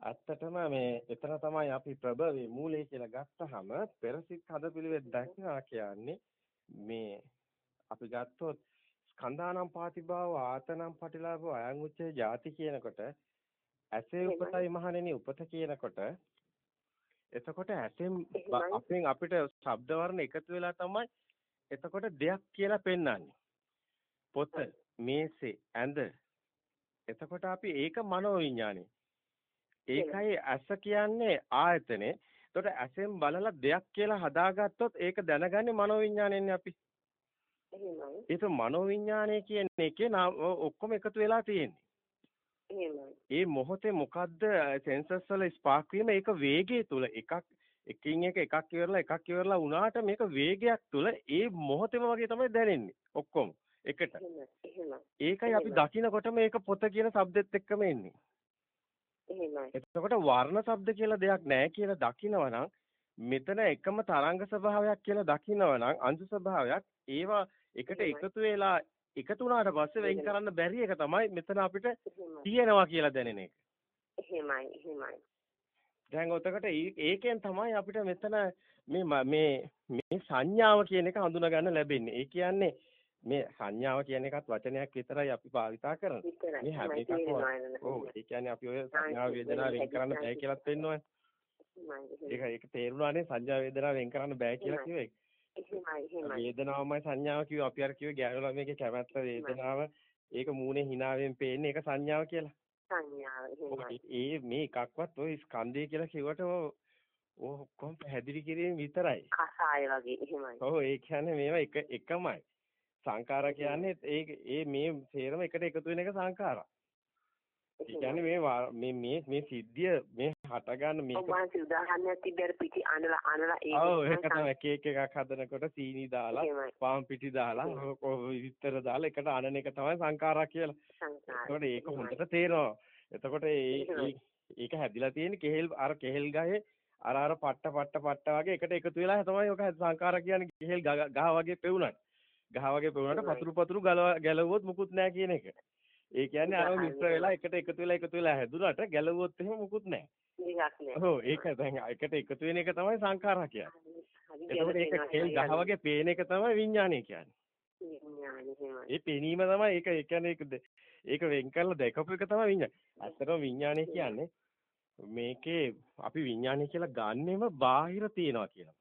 Speaker 1: ඇත්තටම මේ එතන තමයි අපි ප්‍රභවයේ මූලය කියලා ගත්තහම පෙරසිට හදපිළිවෙත් දැක්නවා කියන්නේ මේ අපි ගත්තොත් ස්කන්ධානම් පාතිභාව ආතනම් පටිලාභ අයං උච්චේ ಜಾති කියනකොට ඇසේ උපතයි මහණෙනි උපත කියනකොට එතකොට ඇසෙන් අපෙන් අපිට ශබ්ද වර්ණ එකතු වෙලා තමයි එතකොට දෙයක් කියලා පෙන්වන්නේ. පොත මේසේ ඇඳ. එතකොට අපි ඒක මනෝ විඥානේ ඒකයි ඇස කියන්නේ ආයතනේ. එතකොට ඇසෙන් බලලා දෙයක් කියලා හදාගත්තොත් ඒක දැනගන්නේ මනෝවිඤ්ඤාණයෙන්නේ අපි.
Speaker 2: එහෙමයි.
Speaker 1: ඒක මනෝවිඤ්ඤාණය කියන එකේ ඔක්කොම එකතු වෙලා තියෙන්නේ.
Speaker 2: එහෙමයි.
Speaker 1: ඒ මොහොතේ මොකද්ද සෙන්සස් වල ස්පාර්ක් වීම ඒක වේගය තුල එකක් එකින් එක එකක් ඉවරලා එකක් ඉවරලා වුණාට මේක වේගයක් තුල ඒ මොහොතේම වගේ තමයි දැනෙන්නේ ඔක්කොම එකට. ඒකයි අපි දකිනකොට මේක පොත කියන શબ્දෙත් එක්කම එන්නේ.
Speaker 2: එහෙමයි.
Speaker 1: එතකොට වර්ණ શબ્ද කියලා දෙයක් නැහැ කියලා දකිනවනම් මෙතන එකම තරංග ස්වභාවයක් කියලා දකිනවනම් අංශු ස්වභාවයක් ඒවා එකට එකතු වෙලා එකතු වුණාට පස්සේ වෙන් කරන්න බැරි එක තමයි මෙතන අපිට තියෙනවා කියලා දැනෙන එක.
Speaker 2: එහෙමයි එහෙමයි.
Speaker 1: දැන් ඔතකට ඒකෙන් තමයි අපිට මෙතන මේ මේ මේ සංඥාව කියන එක හඳුනා ගන්න ලැබෙන්නේ. ඒ කියන්නේ මේ සංඥාව කියන එකත් වචනයක් විතරයි අපි භාවිතා කරන්නේ. මේ හැම එකක්ම ඔව් ඒ කියන්නේ අපි ඔය සංඥා වේදනා වෙන් කරන්න බෑ කියලාත් පෙන්නවනේ. ඒක ඒක තේරුණානේ සංඥා වේදනා වෙන් කරන්න බෑ කියලා කිව්වේ. වේදනාවමයි සංඥාව කිව්ව අපි අර කිව්වේ ගෑනු ළමයිගේ කැමැත්ත වේදනාව ඒක මූණේ hinaවෙන් පේන්නේ ඒක සංඥාව කියලා.
Speaker 2: සංඥාව
Speaker 1: ඒ මේ එකක්වත් ඔය ස්කන්ධය කියලා කිව්වට ඔක්කොම පැහැදිලි කිරීම විතරයි.
Speaker 2: කසාය වගේ එහෙමයි.
Speaker 1: ඔව් ඒ කියන්නේ මේවා එක එකමයි. සංඛාර කියන්නේ ඒ ඒ මේ සේරම එකට එකතු වෙන එක සංඛාරා. ඒ කියන්නේ මේ මේ මේ මේ සිද්ධිය මේ හට ගන්න මේක
Speaker 2: ඔබ වහන්සේ උදාහරණයක් තිබ්බර පිටි අනලා අනලා
Speaker 1: ඒක ඔව් ඒක තමයි කේක් එකක් හදනකොට සීනි දාලා පාන් පිටි දාලා විතර දාලා එකට අනන එක තමයි සංඛාරා කියලා.
Speaker 2: සංඛාරා.
Speaker 1: ඒක හොඳට තේරෙනවා. එතකොට ඒක හැදිලා තියෙන්නේ කෙහෙල් අර කෙහෙල් ගහේ අර අර පට්ට පට්ට පට්ට වගේ එකට එකතු වෙලා තමයි ඔක සංඛාරා කියන්නේ කෙහෙල් ගහ වගේ පෙවුනක්. ගහ වගේ පෙවුනට පතුරු පතුරු ගැලවුවොත් මුකුත් නැහැ කියන එක. ඒ කියන්නේ අර මිශ්‍ර වෙලා එකට එකතු වෙලා එකතු වෙලා හැදුනට ගැලවුවොත් එහෙම මුකුත් නැහැ. ඔව් ඒක දැන් එකට එකතු වෙන එක තමයි සංඛාරා කියන්නේ. එතකොට ඒක කෙල් ගහ වගේ පේන එක තමයි විඥානය කියන්නේ. ඒ පෙනීම තමයි ඒක ඒ කියන්නේ ඒක ඒක වෙන් කරලා දැකපු එක තමයි විඥානය. ඇත්තටම විඥානය කියන්නේ මේකේ අපි විඥානය කියලා ගන්නෙම බාහිර තියනවා කියලා.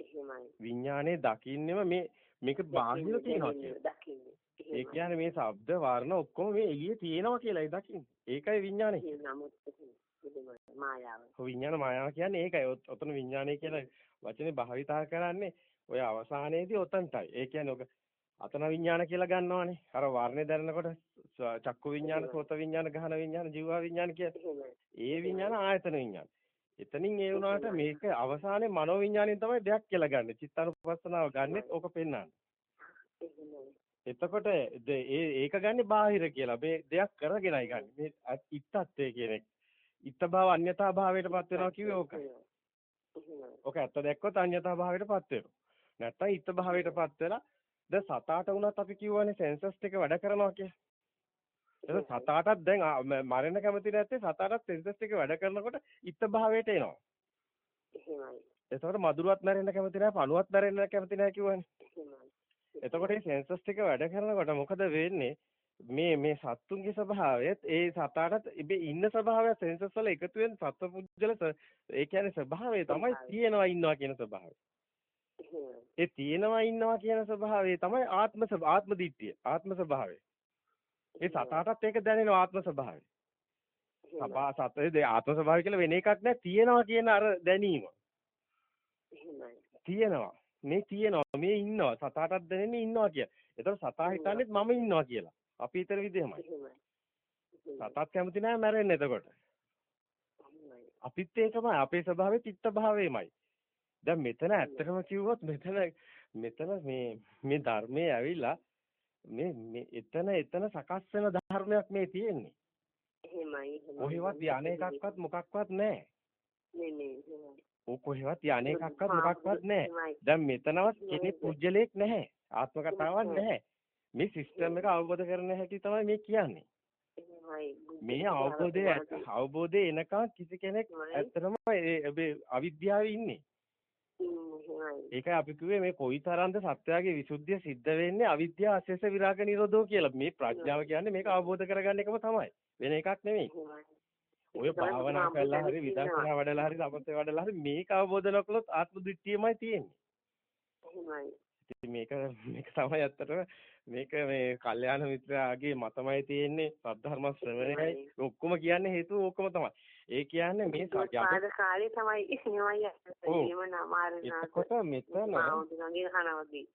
Speaker 2: එහෙමයි.
Speaker 1: විඥානේ දකින්නෙම මේ මේක බාහිර තියනවා කියලා. ඒ කියන්නේ මේ ශබ්ද වර්ණ ඔක්කොම මේ එළියේ තියෙනවා කියලායි දකින්නේ. ඒකයි විඥානේ.
Speaker 2: මායාව.
Speaker 1: විඥාන මායාව කියන්නේ ඒකයි. ඔතන විඥානය කියලා වචනේ භාවිතා කරන්නේ ඔය අවසානයේදී ඔතනටයි. ඒ කියන්නේ ඔක අතන විඥාන කියලා ගන්නවානේ. අර වර්ණේ දැනනකොට චක්කු විඥාන, සෝත විඥාන, ගහන විඥාන, ජීවා විඥාන කියන්නේ. ඒ විඥාන ආයතන විඥාන. එතනින් ඒ වුණාට මේක අවසානයේ මනෝ විඥාණයෙන් තමයි දෙයක් කියලා ගන්න. චිත්තානුපස්සනාව ගන්නෙත් ඕක පෙන්වන්නේ. එතකොට ඒ ඒක ගන්නේ බාහිර කියලා. මේ දෙයක් කරගෙනයි ගන්න. මේ ඉත්තත්වය කියන එක. ඉත්ත භාව අන්‍යතා භාවයටපත් වෙනවා කිව්වේ ඕක. ඕක ඇත්ත දැක්කොත් අන්‍යතා භාවයටපත් වෙනවා. නැත්තම් ඉත්ත භාවයටපත් වෙලා දැන් සතාට වුණත් අපි කියවනේ සෙන්සස් ටික වැඩ කරනවා කියලා. ඒක සතාටත් දැන් මරණ කැමති නැත්තේ සතාටත් සෙන්සස් ටික වැඩ කරනකොට ඉත්ත භාවයට එනවා.
Speaker 2: එහෙමයි.
Speaker 1: එතකොට මදුරුවත් මැරෙන්න කැමති නැහැ, පණුවත් මැරෙන්න කැමති නැහැ කිව්වනේ. එතකොට මේ සෙන්සස් ටික වැඩ කරනකොට මොකද වෙන්නේ? මේ මේ සත්තුන්ගේ ස්වභාවයත් ඒ සතාටත් ඉබේ ඉන්න ස්වභාවය සෙන්සස් වල එකතු වෙන සත්පුද්ගල ඒ කියන්නේ ස්වභාවය තමයි තියෙනවා ඉන්නවා කියන ස්වභාවය. ඒ තියෙනවා ඉන්නවා කියන ස්වභාවය තමයි ආත්ම ආත්ම දිට්ඨිය ආත්ම ස්වභාවය. ඒ සතාටත් ඒක දැනෙනවා ආත්ම ස්වභාවය. සබා සතේ ආත්ම ස්වභාවය කියලා වෙන එකක් නෑ තියෙනවා කියන අර දැනීම. තියෙනවා. මේ තියෙනවා මේ ඉන්නවා සතාටත් දැනෙන්නේ ඉන්නවා කියලා. ඒතකොට සතා හිතන්නේත් මම ඉන්නවා කියලා. අපි හිතන විදිහමයි. සතත් කැමති නෑ මැරෙන්න එතකොට. අපිත් ඒකමයි අපේ ස්වභාවයේ චිත්ත භාවයමයි. දැන් මෙතන ඇත්තටම කිව්වොත් මෙතන මෙතන මේ මේ ධර්මයේ ඇවිල්ලා මේ මේ එතන එතන සකස් වෙන ධර්මයක් මේ තියෙන්නේ.
Speaker 2: එහෙමයි.
Speaker 1: කොහෙවත් යන්නේ එකක්වත් මොකක්වත් නැහැ.
Speaker 2: නේ නේ.
Speaker 1: ඔය කොහෙවත් යන්නේ එකක්වත් මොකක්වත් නැහැ. දැන් මෙතනවත් කෙනෙක් පුජ්‍යලයක් නැහැ. ආත්ම කතාවක් නැහැ. මේ සිස්ටම් එක අවබෝධ කරන හැටි තමයි මේ කියන්නේ. මේ අවබෝධය අවබෝධය එනකන් කිසි කෙනෙක් ඇත්තටම අවිද්‍යාවේ ඉන්නේ. ඒකයි අපි කිව්වේ මේ කොයිතරම්ද සත්‍යයේ විසුද්ධිය සිද්ධ වෙන්නේ අවිද්‍යාව අශේෂ විරාග නිරෝධෝ කියලා. මේ ප්‍රඥාව කියන්නේ මේක අවබෝධ කරගන්න එකම තමයි. වෙන එකක් නෙමෙයි. ඔය භාවනා කළා හරි විදර්ශනා වඩලා හරි සමථය වඩලා හරි මේක අවබෝධ නොකළොත් ආත්ම දෘෂ්ටියමයි තියෙන්නේ. මේක මේක තමයි ඇත්තටම මේක මේ කල්යාණ මිත්‍රාගේ මතමයි තියෙන්නේ සද්ධර්ම ශ්‍රවණයයි ඔක්කොම කියන්නේ හේතුව ඕකම තමයි. ඒ කියන්නේ මේ
Speaker 2: පාද කාලේ තමයි
Speaker 1: මෙතන.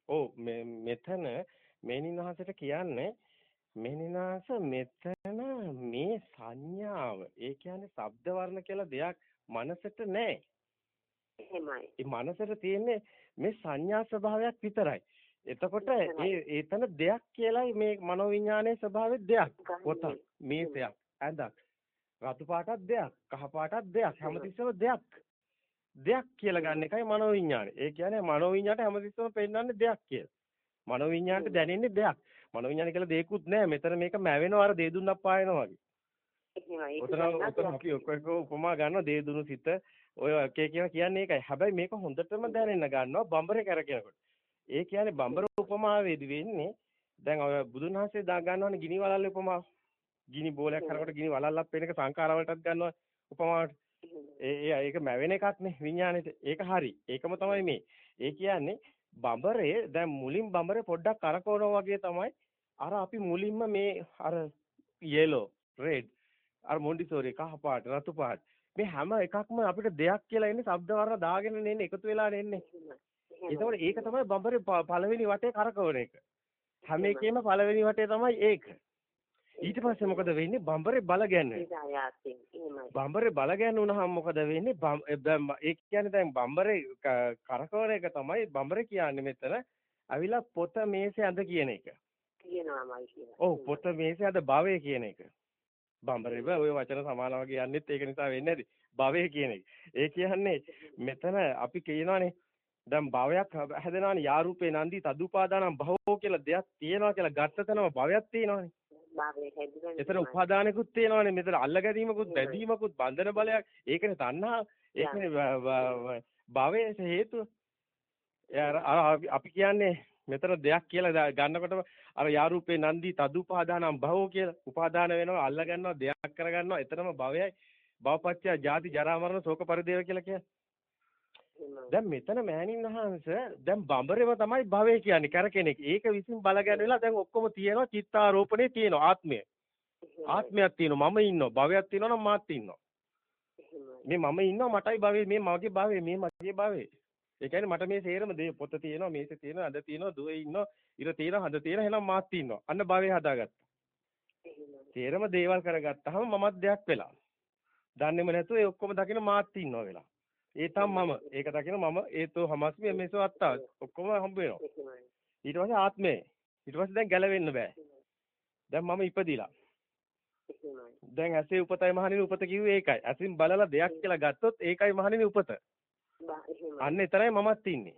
Speaker 1: ඔව් මෙතන මේනින්හසට කියන්නේ මේනින්හස මෙතන මේ සංඥාව ඒ කියන්නේ ශබ්ද වර්ණ කියලා දෙයක් මනසට නැහැ.
Speaker 2: එහෙමයි.
Speaker 1: ඒ මනසට තියෙන්නේ මේ සංඥා ස්වභාවයක් විතරයි. එතකොට ඒ ඒතන දෙයක් කියලායි මේ මනෝවිඤ්ඤාණයේ ස්වභාවය දෙයක්. පොතක්, මේසයක්, ඇඳක්. රතු පාටක් දෙයක්, කහ පාටක් දෙයක්, හැමතිස්සෙම දෙයක්. දෙයක් කියලා ගන්න එකයි මනෝවිඤ්ඤාණය. ඒ කියන්නේ මනෝවිඤ්ඤාණයට හැමතිස්සෙම පෙන්වන්නේ දෙයක් කියලා. මනෝවිඤ්ඤාණයට දැනෙන්නේ දෙයක්. මනෝවිඤ්ඤාණය කියලා දෙයක්වත් නැහැ. මෙතන මේක මැවෙනවා අර දේ දුන්නක් පායනවා වගේ. ඔතන ඔතන අපි ඔක්කොම උපමා ගන්නවා දේ දුණු සිත ඔය එක එක කියන්නේ ඒකයි. හැබැයි මේක හොඳටම දැනෙන්න ගන්නවා බම්බරේ කරකිනකොට. ඒ කියන්නේ බම්බර උපමාවේදී වෙන්නේ දැන් ඔය බුදුන් වහන්සේ දා ගන්නවනේ ගිනි වලල්ලේ උපමාව. ගිනි බෝලයක් කරකට ගිනි වලල්ලක් පේන එක සංඛාර වලටත් ගන්නවා උපමාවට. ඒ ඒක මැවෙන එකක් නේ විඥානෙට. ඒක හරි. ඒකම තමයි මේ. ඒ කියන්නේ බඹරේ දැන් මුලින් බඹරේ පොඩ්ඩක් කරකවනවා වගේ තමයි අර අපි මුලින්ම මේ අර yellow red අර මොන්ඩිසෝරි කහ පාට රතු පාට මේ හැම එකක්ම අපිට දෙයක් කියලා එන්නේ ශබ්ද වර්ණ දාගෙන නෙන්නේ එකතු වෙලා නෙන්නේ. ඒතකොට ඒක තමයි බඹරේ පළවෙනි වටේ කරකවන එක. හැම එකේම පළවෙනි වටේ තමයි ඒක. ඊට පස්සේ මොකද වෙන්නේ බඹරේ බල ගැන්වෙනවා. බඹරේ බල ගැන්වුනහම මොකද වෙන්නේ? ඒ කියන්නේ දැන් බඹරේ කරකවන එක තමයි බඹරේ කියන්නේ මෙතන. අවිලා පොත මේසේ අඳ කියන එක.
Speaker 2: කියනවාමයි කියලා.
Speaker 1: ඔව් පොත මේසේ අඳ භවය කියන එක. බඹරේව ওই වචන සමාන වගේ යන්නෙත් ඒක නිසා වෙන්නේ නැති. භවය කියන එක. ඒ කියන්නේ මෙතන අපි කියනවානේ දැන් භවයක් හැදෙනවානේ යාරූපේ නන්දි තදුපාදානම් භවෝ කියලා දෙයක් තියෙනවා කියලා ගත්ත තැනම භවයක් තියෙනවානේ.
Speaker 2: භවය හැදුනනේ.
Speaker 1: එතන උපාදානෙකුත් තියෙනවානේ. මෙතන අල්ලගැනීමකුත් බැඳීමකුත් බන්ධන බලයක්. ඒකනේ තණ්හා. ඒකනේ භවයේ හේතුව. අපි කියන්නේ මෙතන දෙයක් කියලා ගන්නකොටම අර යාරූපේ නන්දි තදුපාදානම් භවෝ කියලා උපාදාන වෙනවා අල්ල ගන්නවා දෙයක් කර ගන්නවා එතනම භවයයි භවපත්‍ය ජාති ජරා මරණ ශෝක පරිදේව කියලා කියන්නේ දැන් මෙතන මෑණින් වහන්සේ දැන් බඹරේව තමයි භවය කියන්නේ කරකෙන එක. ඒක විසින් බලගෙන වෙලා දැන් ඔක්කොම තියෙනවා චිත්තාරෝපණේ තියෙනවා ආත්මය. ආත්මයක් තියෙනවා මම ඉන්නවා භවයක් තියෙනවා නම් මාත් ඉන්නවා. මේ මම ඉන්නවා මටයි භවය මේ මගේ භවය මේ මගේ භවය. ඒ කියන්නේ මට මේ සේරම දේ පොත තියෙනවා මේසේ තියෙනවා අද තියෙනවා දුවේ ඉන්නවා ඉර තියෙනවා හඳ තියෙනවා එහෙනම් මාත් ඉන්නවා. අන්න භවය හදාගත්තා. සේරම දේවල් කරගත්තාම මමත් දෙයක් වෙලා. දන්නේම නැතුව ඒ ඔක්කොම දකින මාත් ඉන්නවා වෙලා. ඒ තම මම. ඒක දකින මම ඒතෝ හමස්මි මේසෝ අත්තා. ඔක්කොම හම්බ වෙනවා. ඊට පස්සේ ආත්මය. ඊට පස්සේ දැන් ගැලවෙන්න බෑ. දැන් මම ඉපදිලා. දැන් ඇසේ උපතයි මහණෙනි උපත කිව්වේ ඒකයි. ඇසින් බලලා දෙයක් කියලා ගත්තොත් ඒකයි මහණෙනි උපත. අන්න එතරම් මමත් ඉන්නේ.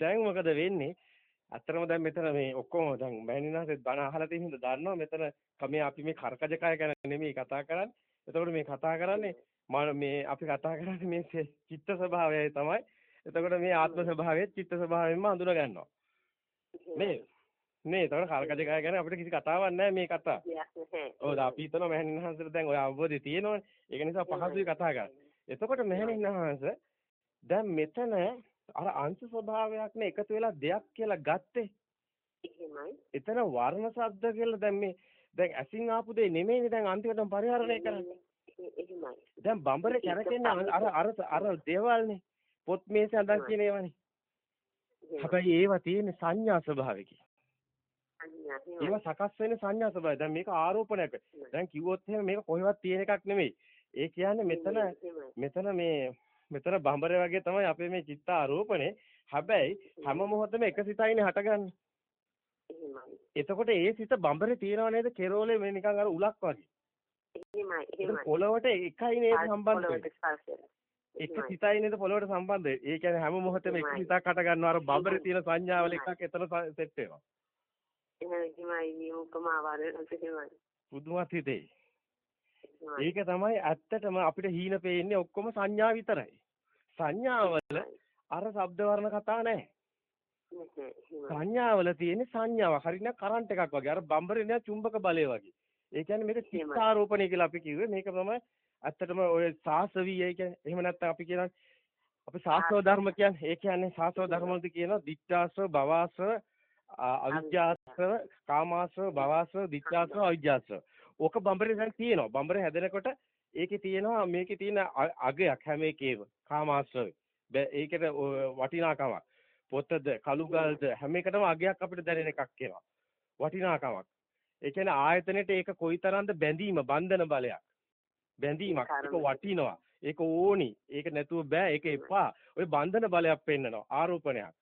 Speaker 1: දැන් මොකද වෙන්නේ? අත්‍තරම දැන් මෙතන මේ ඔක්කොම දැන් මෑණිනාසේ බණ අහලා තියෙන හින්දා දන්නවා මෙතන මේ අපි මේ කර්කජ කය ගැන නෙමෙයි කතා කරන්නේ. එතකොට මේ කතා කරන්නේ මේ අපි කතා කරන්නේ මේ චිත්ත ස්වභාවයයි තමයි. එතකොට මේ ආත්ම ස්වභාවයත් චිත්ත ස්වභාවයෙන්ම අඳුන ගන්නවා. මේ නේ එතකොට කර්කජ කය ගැන අපිට කිසි කතාවක් නැහැ මේ කතා. ඔව් අපි හිතනවා මෑණිනාසට දැන් ඔය අවබෝධය තියෙනවනේ. ඒක නිසා පහසුයි කතා කරන්න. එතකොට මෙහෙණින්හස දැන් මෙතන අර අංශ ස්වභාවයක් නේ එකතු වෙලා දෙයක් කියලා ගත්තේ.
Speaker 2: එහෙමයි.
Speaker 1: එතන වර්ණ ශබ්ද කියලා දැන් මේ දැන් ඇසින් ආපු දෙය නෙමෙයිනේ දැන් අන්තිමටම පරිහරණය කරන්නේ.
Speaker 2: එහෙමයි.
Speaker 1: දැන් බඹරේ කැරකෙන්නේ අර අර අර දේවල්නේ. පොත් මේසේ අඳන් කියන ඒවානේ. හැබැයි ඒවා තියෙන්නේ සංඥා ස්වභාවයකින්. ඒවා සකස් වෙන්නේ සංඥා ස්වභාවය. දැන් මේක ආරෝපණයක්. දැන් කිව්වොත් එහෙම මේක කොහෙවත් තියෙන එකක් නෙමෙයි. ඒ කියන්නේ මෙතන මෙතන මේ මෙතන බඹරේ වගේ තමයි අපේ මේ චිත්ත ආරෝපණය. හැබැයි හැම මොහොතෙම එක සිතයිනේ හටගන්නේ. එතකොට ඒ සිත බඹරේ තියනව නේද කෙරෝලේ මේ නිකන් අර උලක් වගේ.
Speaker 2: එහෙමයි එහෙමයි.
Speaker 1: පොළවට එකයි නේද සම්බන්ධ වෙන්නේ. එක සිතයි නේද පොළවට සම්බන්ධ වෙන්නේ. ඒ කියන්නේ හැම මොහොතෙම එක සිතක් හට ගන්නවා අර බඹරේ තියෙන සංඥාවල එකක් එතන සෙට් වෙනවා.
Speaker 2: එහෙමයි උපමාවල් එහෙමයි.
Speaker 1: පුදුමත් හිතේ. ඒක තමයි ඇත්තටම අපිට හීන පේන්නේ ඔක්කොම සංඥා විතරයි. සංඥාවල අර ශබ්ද වර්ණ කතා නැහැ. සංඥාවල තියෙන සංඥාව හරින කරන්ට් එකක් වගේ. අර බම්බරේ නේ චුම්බක බලය වගේ. ඒ කියන්නේ මේක චිත්තාරෝපණය කියලා අපි කිව්වේ. මේක තමයි ඇත්තටම ඔය සාසවි ඒ කියන්නේ එහෙම නැත්නම් අපි කියනවා අපි සාස්ත්‍රව ධර්ම කියන්නේ ඒ කියන්නේ සාස්ත්‍රව ධර්ම වලදී කියනවා දික්ඨාස්ත්‍ර භවාස්ත්‍ර අවිජ්ජාස්ත්‍ර කාමාස්ත්‍ර භවාස්ත්‍ර දික්ඨාස්ත්‍ර අවිජ්ජාස්ත්‍ර ඕක බඹරේ දැන් තියෙනවා. බඹරේ හැදෙනකොට ඒකේ තියෙනවා මේකේ තියෙන අගයක් හැම එකේම කාමාශ්‍රය. ඒකට වටිනාකමක්. පොතද කළුගල්ද හැම එකටම අගයක් අපිට දැනෙන එකක් කියනවා. වටිනාකමක්. ඒ කියන්නේ ආයතනෙට ඒක කොයිතරම්ද බැඳීම බන්ධන බලයක්. බැඳීමක්. ඒක වටිනවා. ඒක ඕනි. ඒක නැතුව බෑ. ඒක එපා. ඔය බන්ධන බලයක් පෙන්නනවා. ආරෝපණයක්.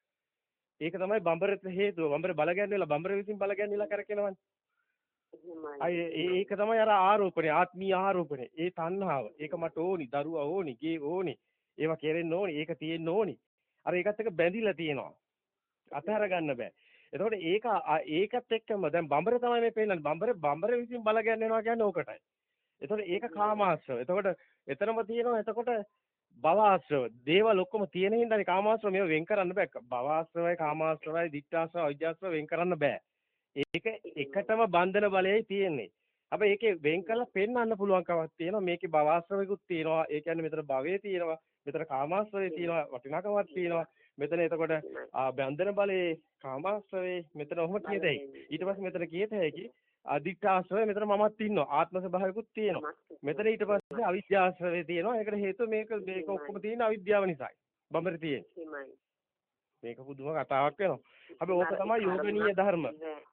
Speaker 1: ඒක තමයි බඹරට හේතුව. බඹර බල ගැන්වෙලා බඹර විසින් බල ගැන්විලා කරකිනවනේ. අය ඒක තමයි අර ආරෝපණය ආත්මීය ආරෝපණය. ඒ තණ්හාව. ඒක මට ඕනි, දරුවා ඕනි, ගේ ඕනි. ඒවා කෙරෙන්න ඕනි, ඒක තියෙන්න ඕනි. අර ඒකත් එක්ක බැඳිලා තියෙනවා. අතහැර ගන්න බෑ. එතකොට ඒක ඒකත් එක්කම දැන් බඹර තමයි මේ පෙන්නන්නේ. බඹර බඹර විසින් බල ගැන්වෙනවා කියන්නේ ඕකටයි. එතකොට ඒක කාමාශ්‍රව. එතකොට එතරම් තියෙනවා එතකොට භවආශ්‍රව. දේවල් ඔක්කොම තියෙන හින්දානේ කාමාශ්‍රව මේව වෙන් කරන්න බෑ. භවආශ්‍රවයි කාමාශ්‍රවයි දික්ඨාශ්‍රව අවිජ්ජාශ්‍රව වෙන් කරන්න බෑ. ඒක එකටම බන්ධන බලයයි තියෙන්නේ. හැබැයි ඒකේ වෙන් කරලා පෙන්වන්න පුළුවන් කමක් තියෙනවා. මේකේ භවආශ්‍රවිකුත් තියෙනවා. ඒ කියන්නේ මෙතන භවයේ තියෙනවා. මෙතන කාමාශ්‍රවේ තියෙනවා. වටිනාකමක් තියෙනවා. මෙතන එතකොට බන්ධන බලයේ කාමාශ්‍රවේ මෙතන ඔහොම කියතයි. ඊට පස්සේ මෙතන කියත හැකි අදිඨාශ්‍රය මෙතන මමත් ඉන්නවා. ආත්ම ස්වභාවිකුත් තියෙනවා. මෙතන ඊට පස්සේ අවිද්‍යාශ්‍රවේ තියෙනවා. ඒකට හේතුව මේක මේක ඔක්කොම තියෙන අවිද්‍යාව නිසායි. බඹර තියෙන්නේ. මේක පුදුම කතාවක් වෙනවා. හැබැයි ඕක තමයි යෝගනීය ධර්ම.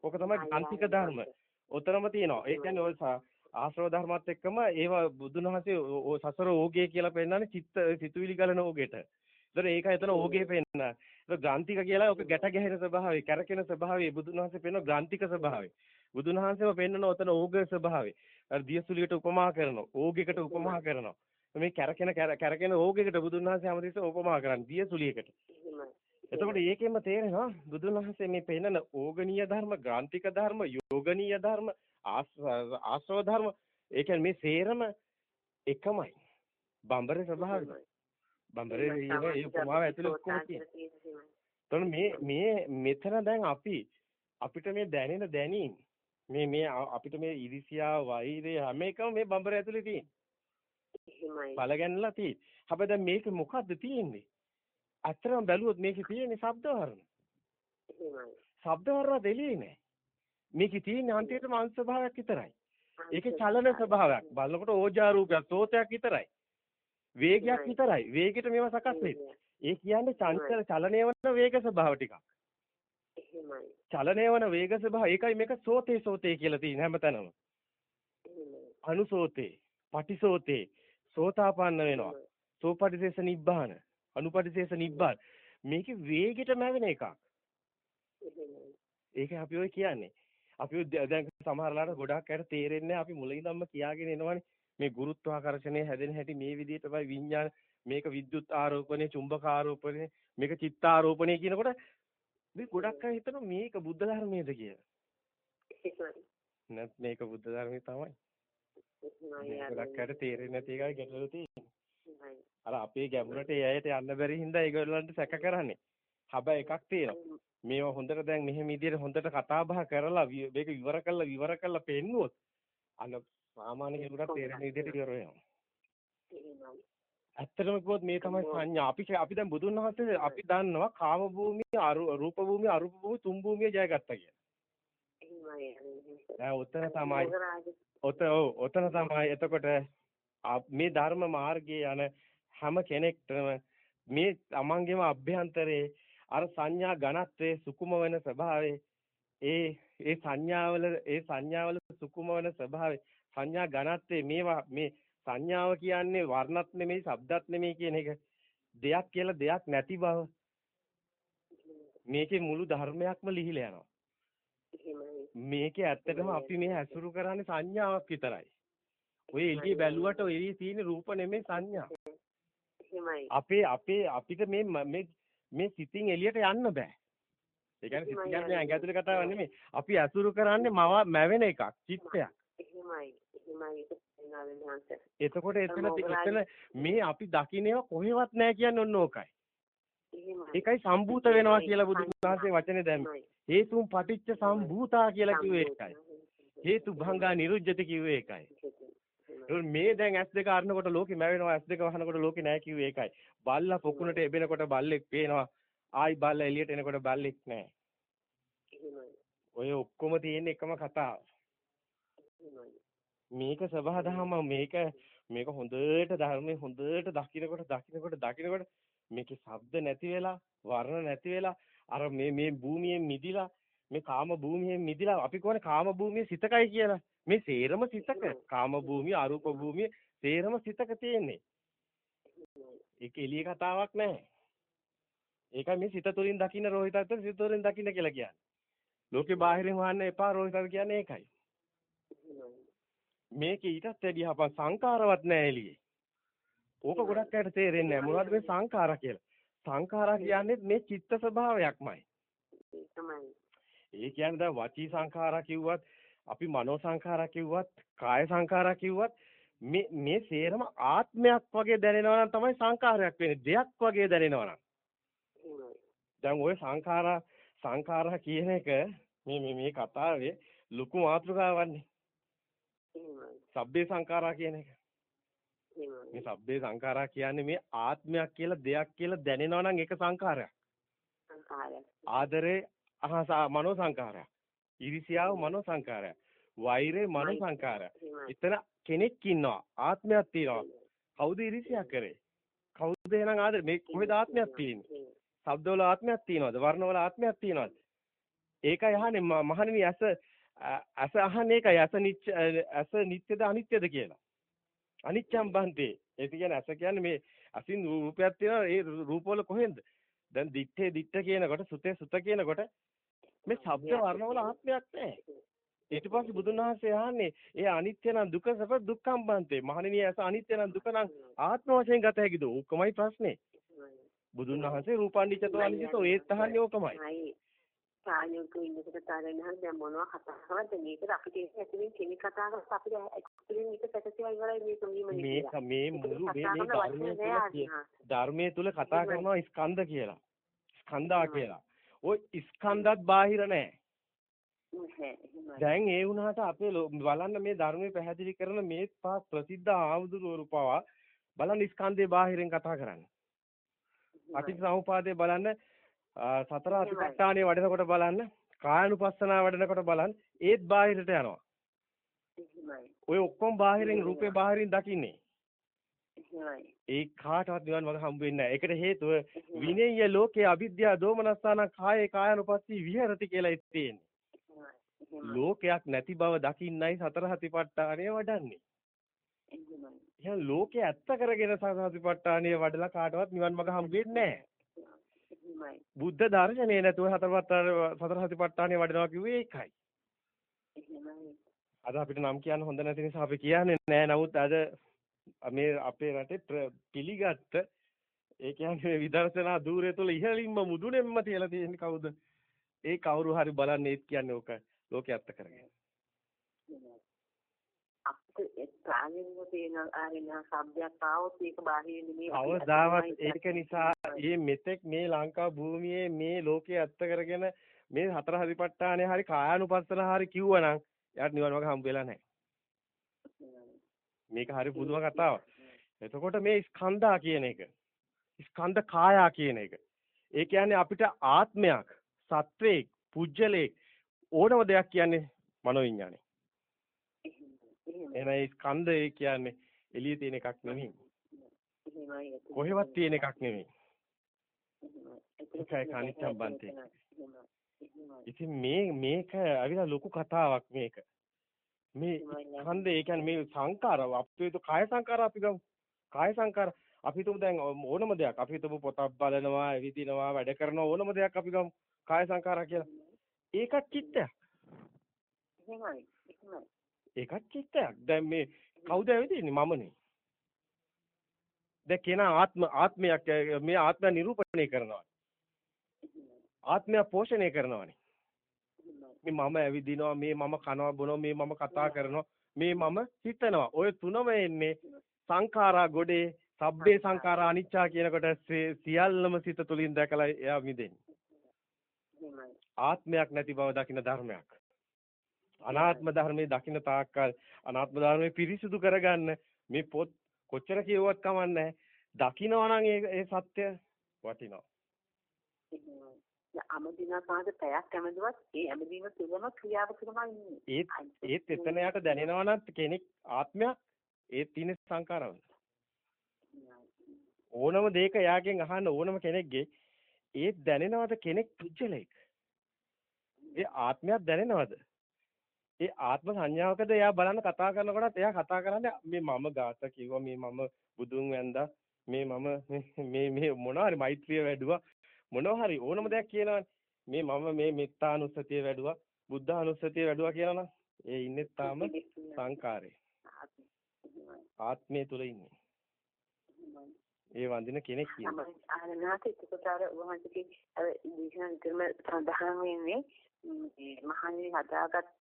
Speaker 1: ඕක තමයි ගාන්තික ධර්ම. උතරම තියෙනවා. ඒ කියන්නේ ඔය ආශ්‍රව ධර්මات එක්කම ඒවා බුදුන් වහන්සේ සසර ඕගේ කියලා පෙන්නන්නේ චිත්ත සිතුවිලි ගලන ඕගෙට. ඒතර ඒක එතන ඕගේ පෙන්න. ඒක ගාන්තික කියලා ඔක ගැට ගැහෙන ස්වභාවය, කැරකෙන ස්වභාවය බුදුන් වහන්සේ පෙන්න ගාන්තික ස්වභාවය. බුදුන් වහන්සේම පෙන්නන ඔතන ඕග ස්වභාවය. අර දියසුලියට උපමා කරනවා. ඕගෙකට උපමා කරනවා. මේ කැරකෙන කැරකෙන ඕගෙකට බුදුන් වහන්සේ හැමතිස්සෙම උපමා කරන්නේ දියසුලියකට. එතකොට ඒකෙන්ම තේරෙනවා බුදුන් වහන්සේ මේ පෙන්නන ඕගනීය ධර්ම, ග්‍රාන්තික ධර්ම, යෝගනීය ධර්ම, ආශ්‍රව ධර්ම, ඒ කියන්නේ මේ සේරම එකමයි. බඹරේ ස්වභාවය. බඹරේ ඒ උපමාව ඇතුලේ ඔක්කොම තියෙනවා. මේ මේ මෙතන දැන් අපි අපිට මේ දැනෙන දැනීම මේ මේ අපිට මේ ඉරිසියා වෛරය හැම එකම මේ බඹර ඇතුලේ තියෙන. එහෙමයි. බලගන්නලා තියෙන. හැබැයි දැන් මේක මොකද්ද තියෙන්නේ? අත්‍තරම බැලුවොත් මේකේ තියෙන්නේ ශබ්ද වර්ණ. එහෙමයි. ශබ්ද වර්ණ දෙලියේ නෑ. මේකේ තියෙන්නේ අන්තිමටම අංශ ස්වභාවයක් විතරයි. ඒකේ චලන ස්වභාවයක්. බලනකොට ඕජා රූපයක්, සෝතයක් විතරයි. වේගයක් විතරයි. වේගෙට මේවා සකස් වෙන්නේ. ඒ කියන්නේ චංචල චලනය වන වේග ස්වභාව ටිකක්. චලනය වන වේග ස්වභාව ඒකයි මේක සෝතේ සෝතේ කියලා තියෙන හැමතැනම. අනුසෝතේ, පටිසෝතේ, සෝතාපන්න වෙනවා. සෝපටිසේස නිබ්බාන. අනුපටිශේෂ නිබ්බාන. මේකේ වේගෙට මැවෙන එකක්. ඒක අපි ඔය කියන්නේ. අපි දැන් සමහරලාට ගොඩක් අයට තේරෙන්නේ අපි මුලින්දම්ම කියාගෙන එනවනේ. මේ ගුරුත්වාකර්ෂණය හැදෙන හැටි මේ විදිහට තමයි විඤ්ඤාණ මේක විද්‍යුත් ආරෝපණය, චුම්බක ආරෝපණය, මේක චිත්ත ආරෝපණය කියනකොට මේ ගොඩක් අය හිතනවා මේක බුද්ධ ධර්මයේද කියලා. නැත් මේක බුද්ධ ධර්මයේ තමයි. ගොඩක් අයට තේරෙන්නේ නැති එකයි ගැටලුව තියෙන්නේ. අර අපේ ගැඹුරට ඒ අයට යන්න බැරි හින්දා ඒගොල්ලන්ට සැක කරන්නේ. හැබැයි එකක් තියෙනවා. මේවා හොඳට දැන් මෙහෙම විදිහට හොඳට කතා බහ කරලා මේක විවර කරලා විවර කරලා පෙන්නුවොත් අන්න සාමාන්‍ය කෙනෙකුට තේරෙන විදිහට ඉවර වෙනවා. ඇත්තටම කිව්වොත් මේ තමයි සංඥා. අපි අපි දැන් බුදුන් වහන්සේ අපි දන්නවා කාම භූමිය, රූප භූමිය, අරූප භූමිය, තුන් භූමිය ජයගත්තා කියලා. දැන් උතන තමයි. ඔත ඔව් ඔතන තමයි. එතකොට මේ ධර්ම මාර්ගයේ යන හැම කෙනෙක්ටම මේ තමන්ගේම අභ්‍යන්තරේ අර සංඥා ඝනත්වයේ සුකුම වෙන ස්වභාවයේ ඒ ඒ සංඥාවල ඒ සංඥාවල සුකුම වෙන ස්වභාවය සංඥා ඝනත්වයේ මේවා මේ සංඥාව කියන්නේ වර්ණත් නෙමෙයි ශබ්දත් නෙමෙයි කියන එක දෙයක් කියලා දෙයක් නැති බව මේකේ මුළු ධර්මයක්ම ලිහිලා යනවා මේකේ ඇත්තටම අපි මේ ඇසුරු කරන්නේ සංඥාවක් විතරයි ඔය එළිය බැලුවට ඔය එළියේ තියෙන රූප නෙමෙයි සංඥා. අපේ අපේ අපිට මේ මේ මේ සිතින් එළියට යන්න බෑ. ඒ කියන්නේ සිත කියන්නේ ඇඟ ඇතුලේ කතාවක් නෙමෙයි. අපි අසුරු කරන්නේ මව මැවෙන එකක්, චිත්තයක්. එහෙමයි. එහෙමයි. එතකොට එතන එතන මේ අපි දකින්නේව කොහෙවත් නැහැ කියන්නේ ඔන්න ඕකයි. ඒකයි සම්භූත වෙනවා කියලා බුදුන් වහන්සේ වචනේ දැම්මේ. හේතුන් පටිච්ච සම්භූතා කියලා කිව්වේ ඒකයි. හේතු භංගා නිරුජ්ජති කිව්වේ ඒකයි. මේ දැන් S2 අරනකොට ලෝකෙ මැවෙනවා S2 වහනකොට ලෝකෙ නැහැ කිව්වේ ඒකයි. බල්ලා පොකුණට එබෙනකොට බල්ලෙක් පේනවා. ආයි බල්ලා එළියට එනකොට බල්ලෙක් නැහැ. ඔය ඔක්කොම තියෙන එකම කතාව. මේක සබහාදහම මේක මේක හොඳට ධර්මයේ හොඳට දකින්නකොට දකින්නකොට දකින්නකොට මේකේ ශබ්ද නැති වෙලා වර්ණ නැති වෙලා අර මේ මේ භූමියෙන් මිදිලා මේ කාම භූමියෙන් මිදිලා අපි කියන්නේ කාම භූමියේ සිතකයි කියලා? මේ සේරම සිතක. කාම භූමිය අරූප භූමිය සේරම සිතක තියෙන්නේ. ඒක එළිය කතාවක් නැහැ ඒකයි මේ සිත තුළින් දකින්න රෝහිතත් සිත තුළින් දකින්න කියලා කියන්නේ. ලෝකේ බාහිරින් හොයන්න එපා රෝහිතත් කියන්නේ ඒකයි මේක ඊටත් වැඩිය අප සංකාරවත් නැහැ එළියේ. ඕක ගොඩක් අයට තේරෙන්නේ නැහැ. මොනවද මේ සංඛාරා කියලා? සංඛාරා කියන්නේ මේ චිත්ත ස්වභාවයක්මයි. ඒ කියන්නේ දැන් වචී සංඛාරා කිව්වත්, අපි මනෝ සංඛාරා කිව්වත්, කාය සංඛාරා කිව්වත් මේ මේ සේරම ආත්මයක් වගේ දැනෙනවා නම් තමයි සංඛාරයක් වෙන්නේ. දෙයක් වගේ දැනෙනවා නම්. දැන් ওই සංඛාරා සංඛාරා කියන එක මේ මේ මේ කතාවේ ලොකු මාතෘකාවක්නේ. සබ්බේ සංඛාරා කියන එක. මේ සබ්බේ සංඛාරා කියන්නේ මේ ආත්මයක් කියලා දෙයක් කියලා දැනෙනවා නම් ඒක සංඛාරයක්.
Speaker 2: සංඛාරයක්.
Speaker 1: ආදරේ අහසා මනෝ සංඛාරයක්. ඊර්ෂ්‍යාව මනෝ සංඛාරයක්. වෛරේ මනෝ සංඛාරයක්. එතන කෙනෙක් ඉන්නවා ආත්මයක් තියෙනවා. කවුද ඊර්ෂ්‍යා කරේ? කවුද එහෙනම් ආදරේ මේ කොහෙද ආත්මයක් තියෙන්නේ? ශබ්දවල ආත්මයක් තියෙනවද? වර්ණවල ආත්මයක් තියෙනවද? ඒකයි අහන්නේ මහණෙනි ඇස අස අහන්නේ ඒකයි අස නිච්ච අස නිත්‍යද අනිත්‍යද කියලා. අනිච්ඡම් බන්තේ. ඒ කියන්නේ අස කියන්නේ මේ අසින් රූපයක් තියෙනවා ඒ රූපවල කොහෙන්ද? දැන් දිත්තේ දිත්ත කියනකොට සුතේ සුත කියනකොට මේ ශබ්ද වර්ණවල ආත්මයක් නැහැ. ඊට පස්සේ බුදුන් වහන්සේ ආන්නේ ඒ අනිත්‍ය නම් දුක සප දුක්ඛම් බන්තේ. මහණෙනි ඇස අනිත්‍ය නම් දුක නම් ආත්ම වශයෙන් ගත හැකිද? ඕකමයි ප්‍රශ්නේ. බුදුන් වහන්සේ රූපානිච්චතෝ අනිච්චතෝ ඒත් අහන්නේ ඕකමයි.
Speaker 2: ප්‍රායෝගිකව ඉන්නකොට තරණහන් දැන් මොනවා කතා කරනවද මේකට අපිට ඇතුලින් කෙනෙක් කතා කරලා අපිට ඇතුලින් එක සැකසෙලා ඉවරයි මේක
Speaker 1: මේක මේ මුළු මේ මේ ධර්මයේ තුල කතා කරනවා ස්කන්ධ කියලා. ස්කන්ධා කියලා. ওই ස්කන්ධත් බාහිර නැහැ දැන් ඒ වුණාට අපේ බලන්න මේ ධර්මයේ පැහැදිලි කරන මේ පහ ප්‍රසිද්ධ ආමුදුරු පවා බලන්න ස්කන්ධේ බාහිරෙන් කතා කරන්නේ. පටිච්චසමුපාදේ බලන්න සතර අතිපට්ඨානිය වඩනකොට බලන්න කායानुපස්සනාව වඩනකොට බලන්න ඒත් බාහිරට යනවා. ඔය ඔක්කොම බාහිරින් රූපේ බාහිරින් දකින්නේ. ඒ කාටවත් නිවන් මඟ හම්බ වෙන්නේ නැහැ. ඒකට හේතුව විනේය ලෝකේ අවිද්‍යාව දෝමනස්සාන කායේ කායानुපස්සී විහෙරති කියලා තියෙන්නේ. ලෝකයක් නැති බව දකින්නයි සතර හතිපට්ඨානය වඩන්නේ. එහෙනම් ලෝකේ ඇත්ත කරගෙන සතර හතිපට්ඨානය වඩලා කාටවත් නිවන් මඟ හම්බ වෙන්නේ නැහැ. බුද්ධ දර්ශනේ නැතුව හතරපත් සතර සතිපට්ඨානෙ වඩනවා කිව්වේ ඒකයි. අද අපිට නම් කියන්න හොඳ නැති නිසා අපි කියන්නේ නැහැ. නමුත් අද මේ අපේ රටේ පිළිගත්ත ඒ කියන්නේ විදර්ශනා ධූරය තුළ ඉහළින්ම මුදුනෙන්ම තියලා තියෙන්නේ කවුද? ඒ කවුරු හරි බලන්නේ ඒත් කියන්නේ ඕක ලෝකේ අත්ත කරගෙන.
Speaker 2: අපිට ප්‍රාණින්ව තියෙන ආරෙන શબ્දයක් ආවොත් ඒක බාහිරින් නෙමෙයි
Speaker 1: අවදාවත් ඒක නිසා මේ මෙතෙක් මේ ලංකා භූමියේ මේ ලෝකයේ අත්ත කරගෙන මේ හතර හරිපට්ඨානේ හරි කායානුපස්සන හරි කිව්වනම් යාට නිවන් මාර්ග හම්බ වෙලා නැහැ. මේක හරි පුදුම කතාවක්. එතකොට මේ ස්කන්ධා කියන එක ස්කන්ධ කායා කියන එක ඒ කියන්නේ අපිට ආත්මයක් සත්වයක් පුජ්‍යලයක් ඕනම දෙයක් කියන්නේ මනෝවිඤ්ඤාණය එහෙනම් ස්කන්ධය කියන්නේ එළියේ තියෙන එකක් නෙමෙයි. කොහෙවත් තියෙන එකක් නෙමෙයි. ඒකයි කනිච්චම් බන්තේ. ඉතින් මේ මේක අවිලා ලොකු කතාවක් මේක. මේ ස්කන්ධය ඒ කියන්නේ මේ සංකාර අපේ කාය සංකාර අපි ගමු. කාය සංකාර අපි හිතමු දැන් ඕනම දෙයක් අපි හිතමු පොතක් බලනවා, එවිදිනවා, වැඩ කරනවා ඕනම දෙයක් අපි ගමු. කාය සංකාරා කියලා. ඒකත් චිත්තයක්.
Speaker 2: එහෙමයි. එහෙමයි.
Speaker 1: ඒකත් චිත්තයක්. දැන් මේ කවුද ඇවිදින්නේ මමනේ. දැන් කෙනා ආත්ම ආත්මයක් මේ ආත්මය නිරූපණය කරනවා. ආත්මය පෝෂණය කරනවානේ. මේ මම ඇවිදිනවා මේ මම කනවා බොනවා මේ මම කතා කරනවා මේ මම හිතනවා. ඔය තුනම එන්නේ සංඛාරා ගොඩේ සබ්බේ සංඛාරා අනිච්චා කියනකොට සියල්ලම සිත තුළින් දැකලා එයා මිදෙන්නේ. ආත්මයක් නැති බව දකින ධර්මයක්. අනාත්ම ධර්මයේ දකින්න තාක්කල් අනාත්ම ධර්මයේ පිරිසිදු කරගන්න මේ පොත් කොච්චර කියුවත් කමන්නේ දකින්නවා නම් ඒ සත්‍ය වටිනවා.
Speaker 2: අමදිනා සාද පැයක් ඇමදුවත් ඒ ඇමදීම තුළම ක්‍රියාව කරනවා ඉන්නේ.
Speaker 1: ඒත් ඒත් එතන යට දැනෙනවා නම් කෙනෙක් ආත්මයක් ඒ තියෙන සංකාරවල. ඕනම දෙයක එයාගෙන් අහන්න ඕනම කෙනෙක්ගේ ඒ දැනෙනවද කෙනෙක් පුජ්‍යලෙක්? ඒ ආත්මයක් දැනෙනවද? ඒ ආත්ම සංඥාවකද එයා බලන්න කතා කරනකොටත් එයා කතා කරන්නේ මේ මම ගාත කිව්වා මේ මම බුදුන් වැන්දා මේ මම මේ මේ මොනවා හරි මෛත්‍රිය වැඩුවා. මොනවා හරි ඕනම දෙයක් කියනවනේ. මේ මම මේ මෙත්තානුස්සතිය වැඩුවා බුද්ධානුස්සතිය වැඩුවා කියනවනම් ඒ ඉන්නේ තාම සංකාරේ. ආත්මය තුල ඉන්නේ. ඒ වඳින කෙනෙක්
Speaker 2: කියන්නේ ආනනාත එතකොට අර වහන්සේගේ අර දේශනා විතරම සඳහන් වෙන්නේ මේ මහණෙනි හදාගත්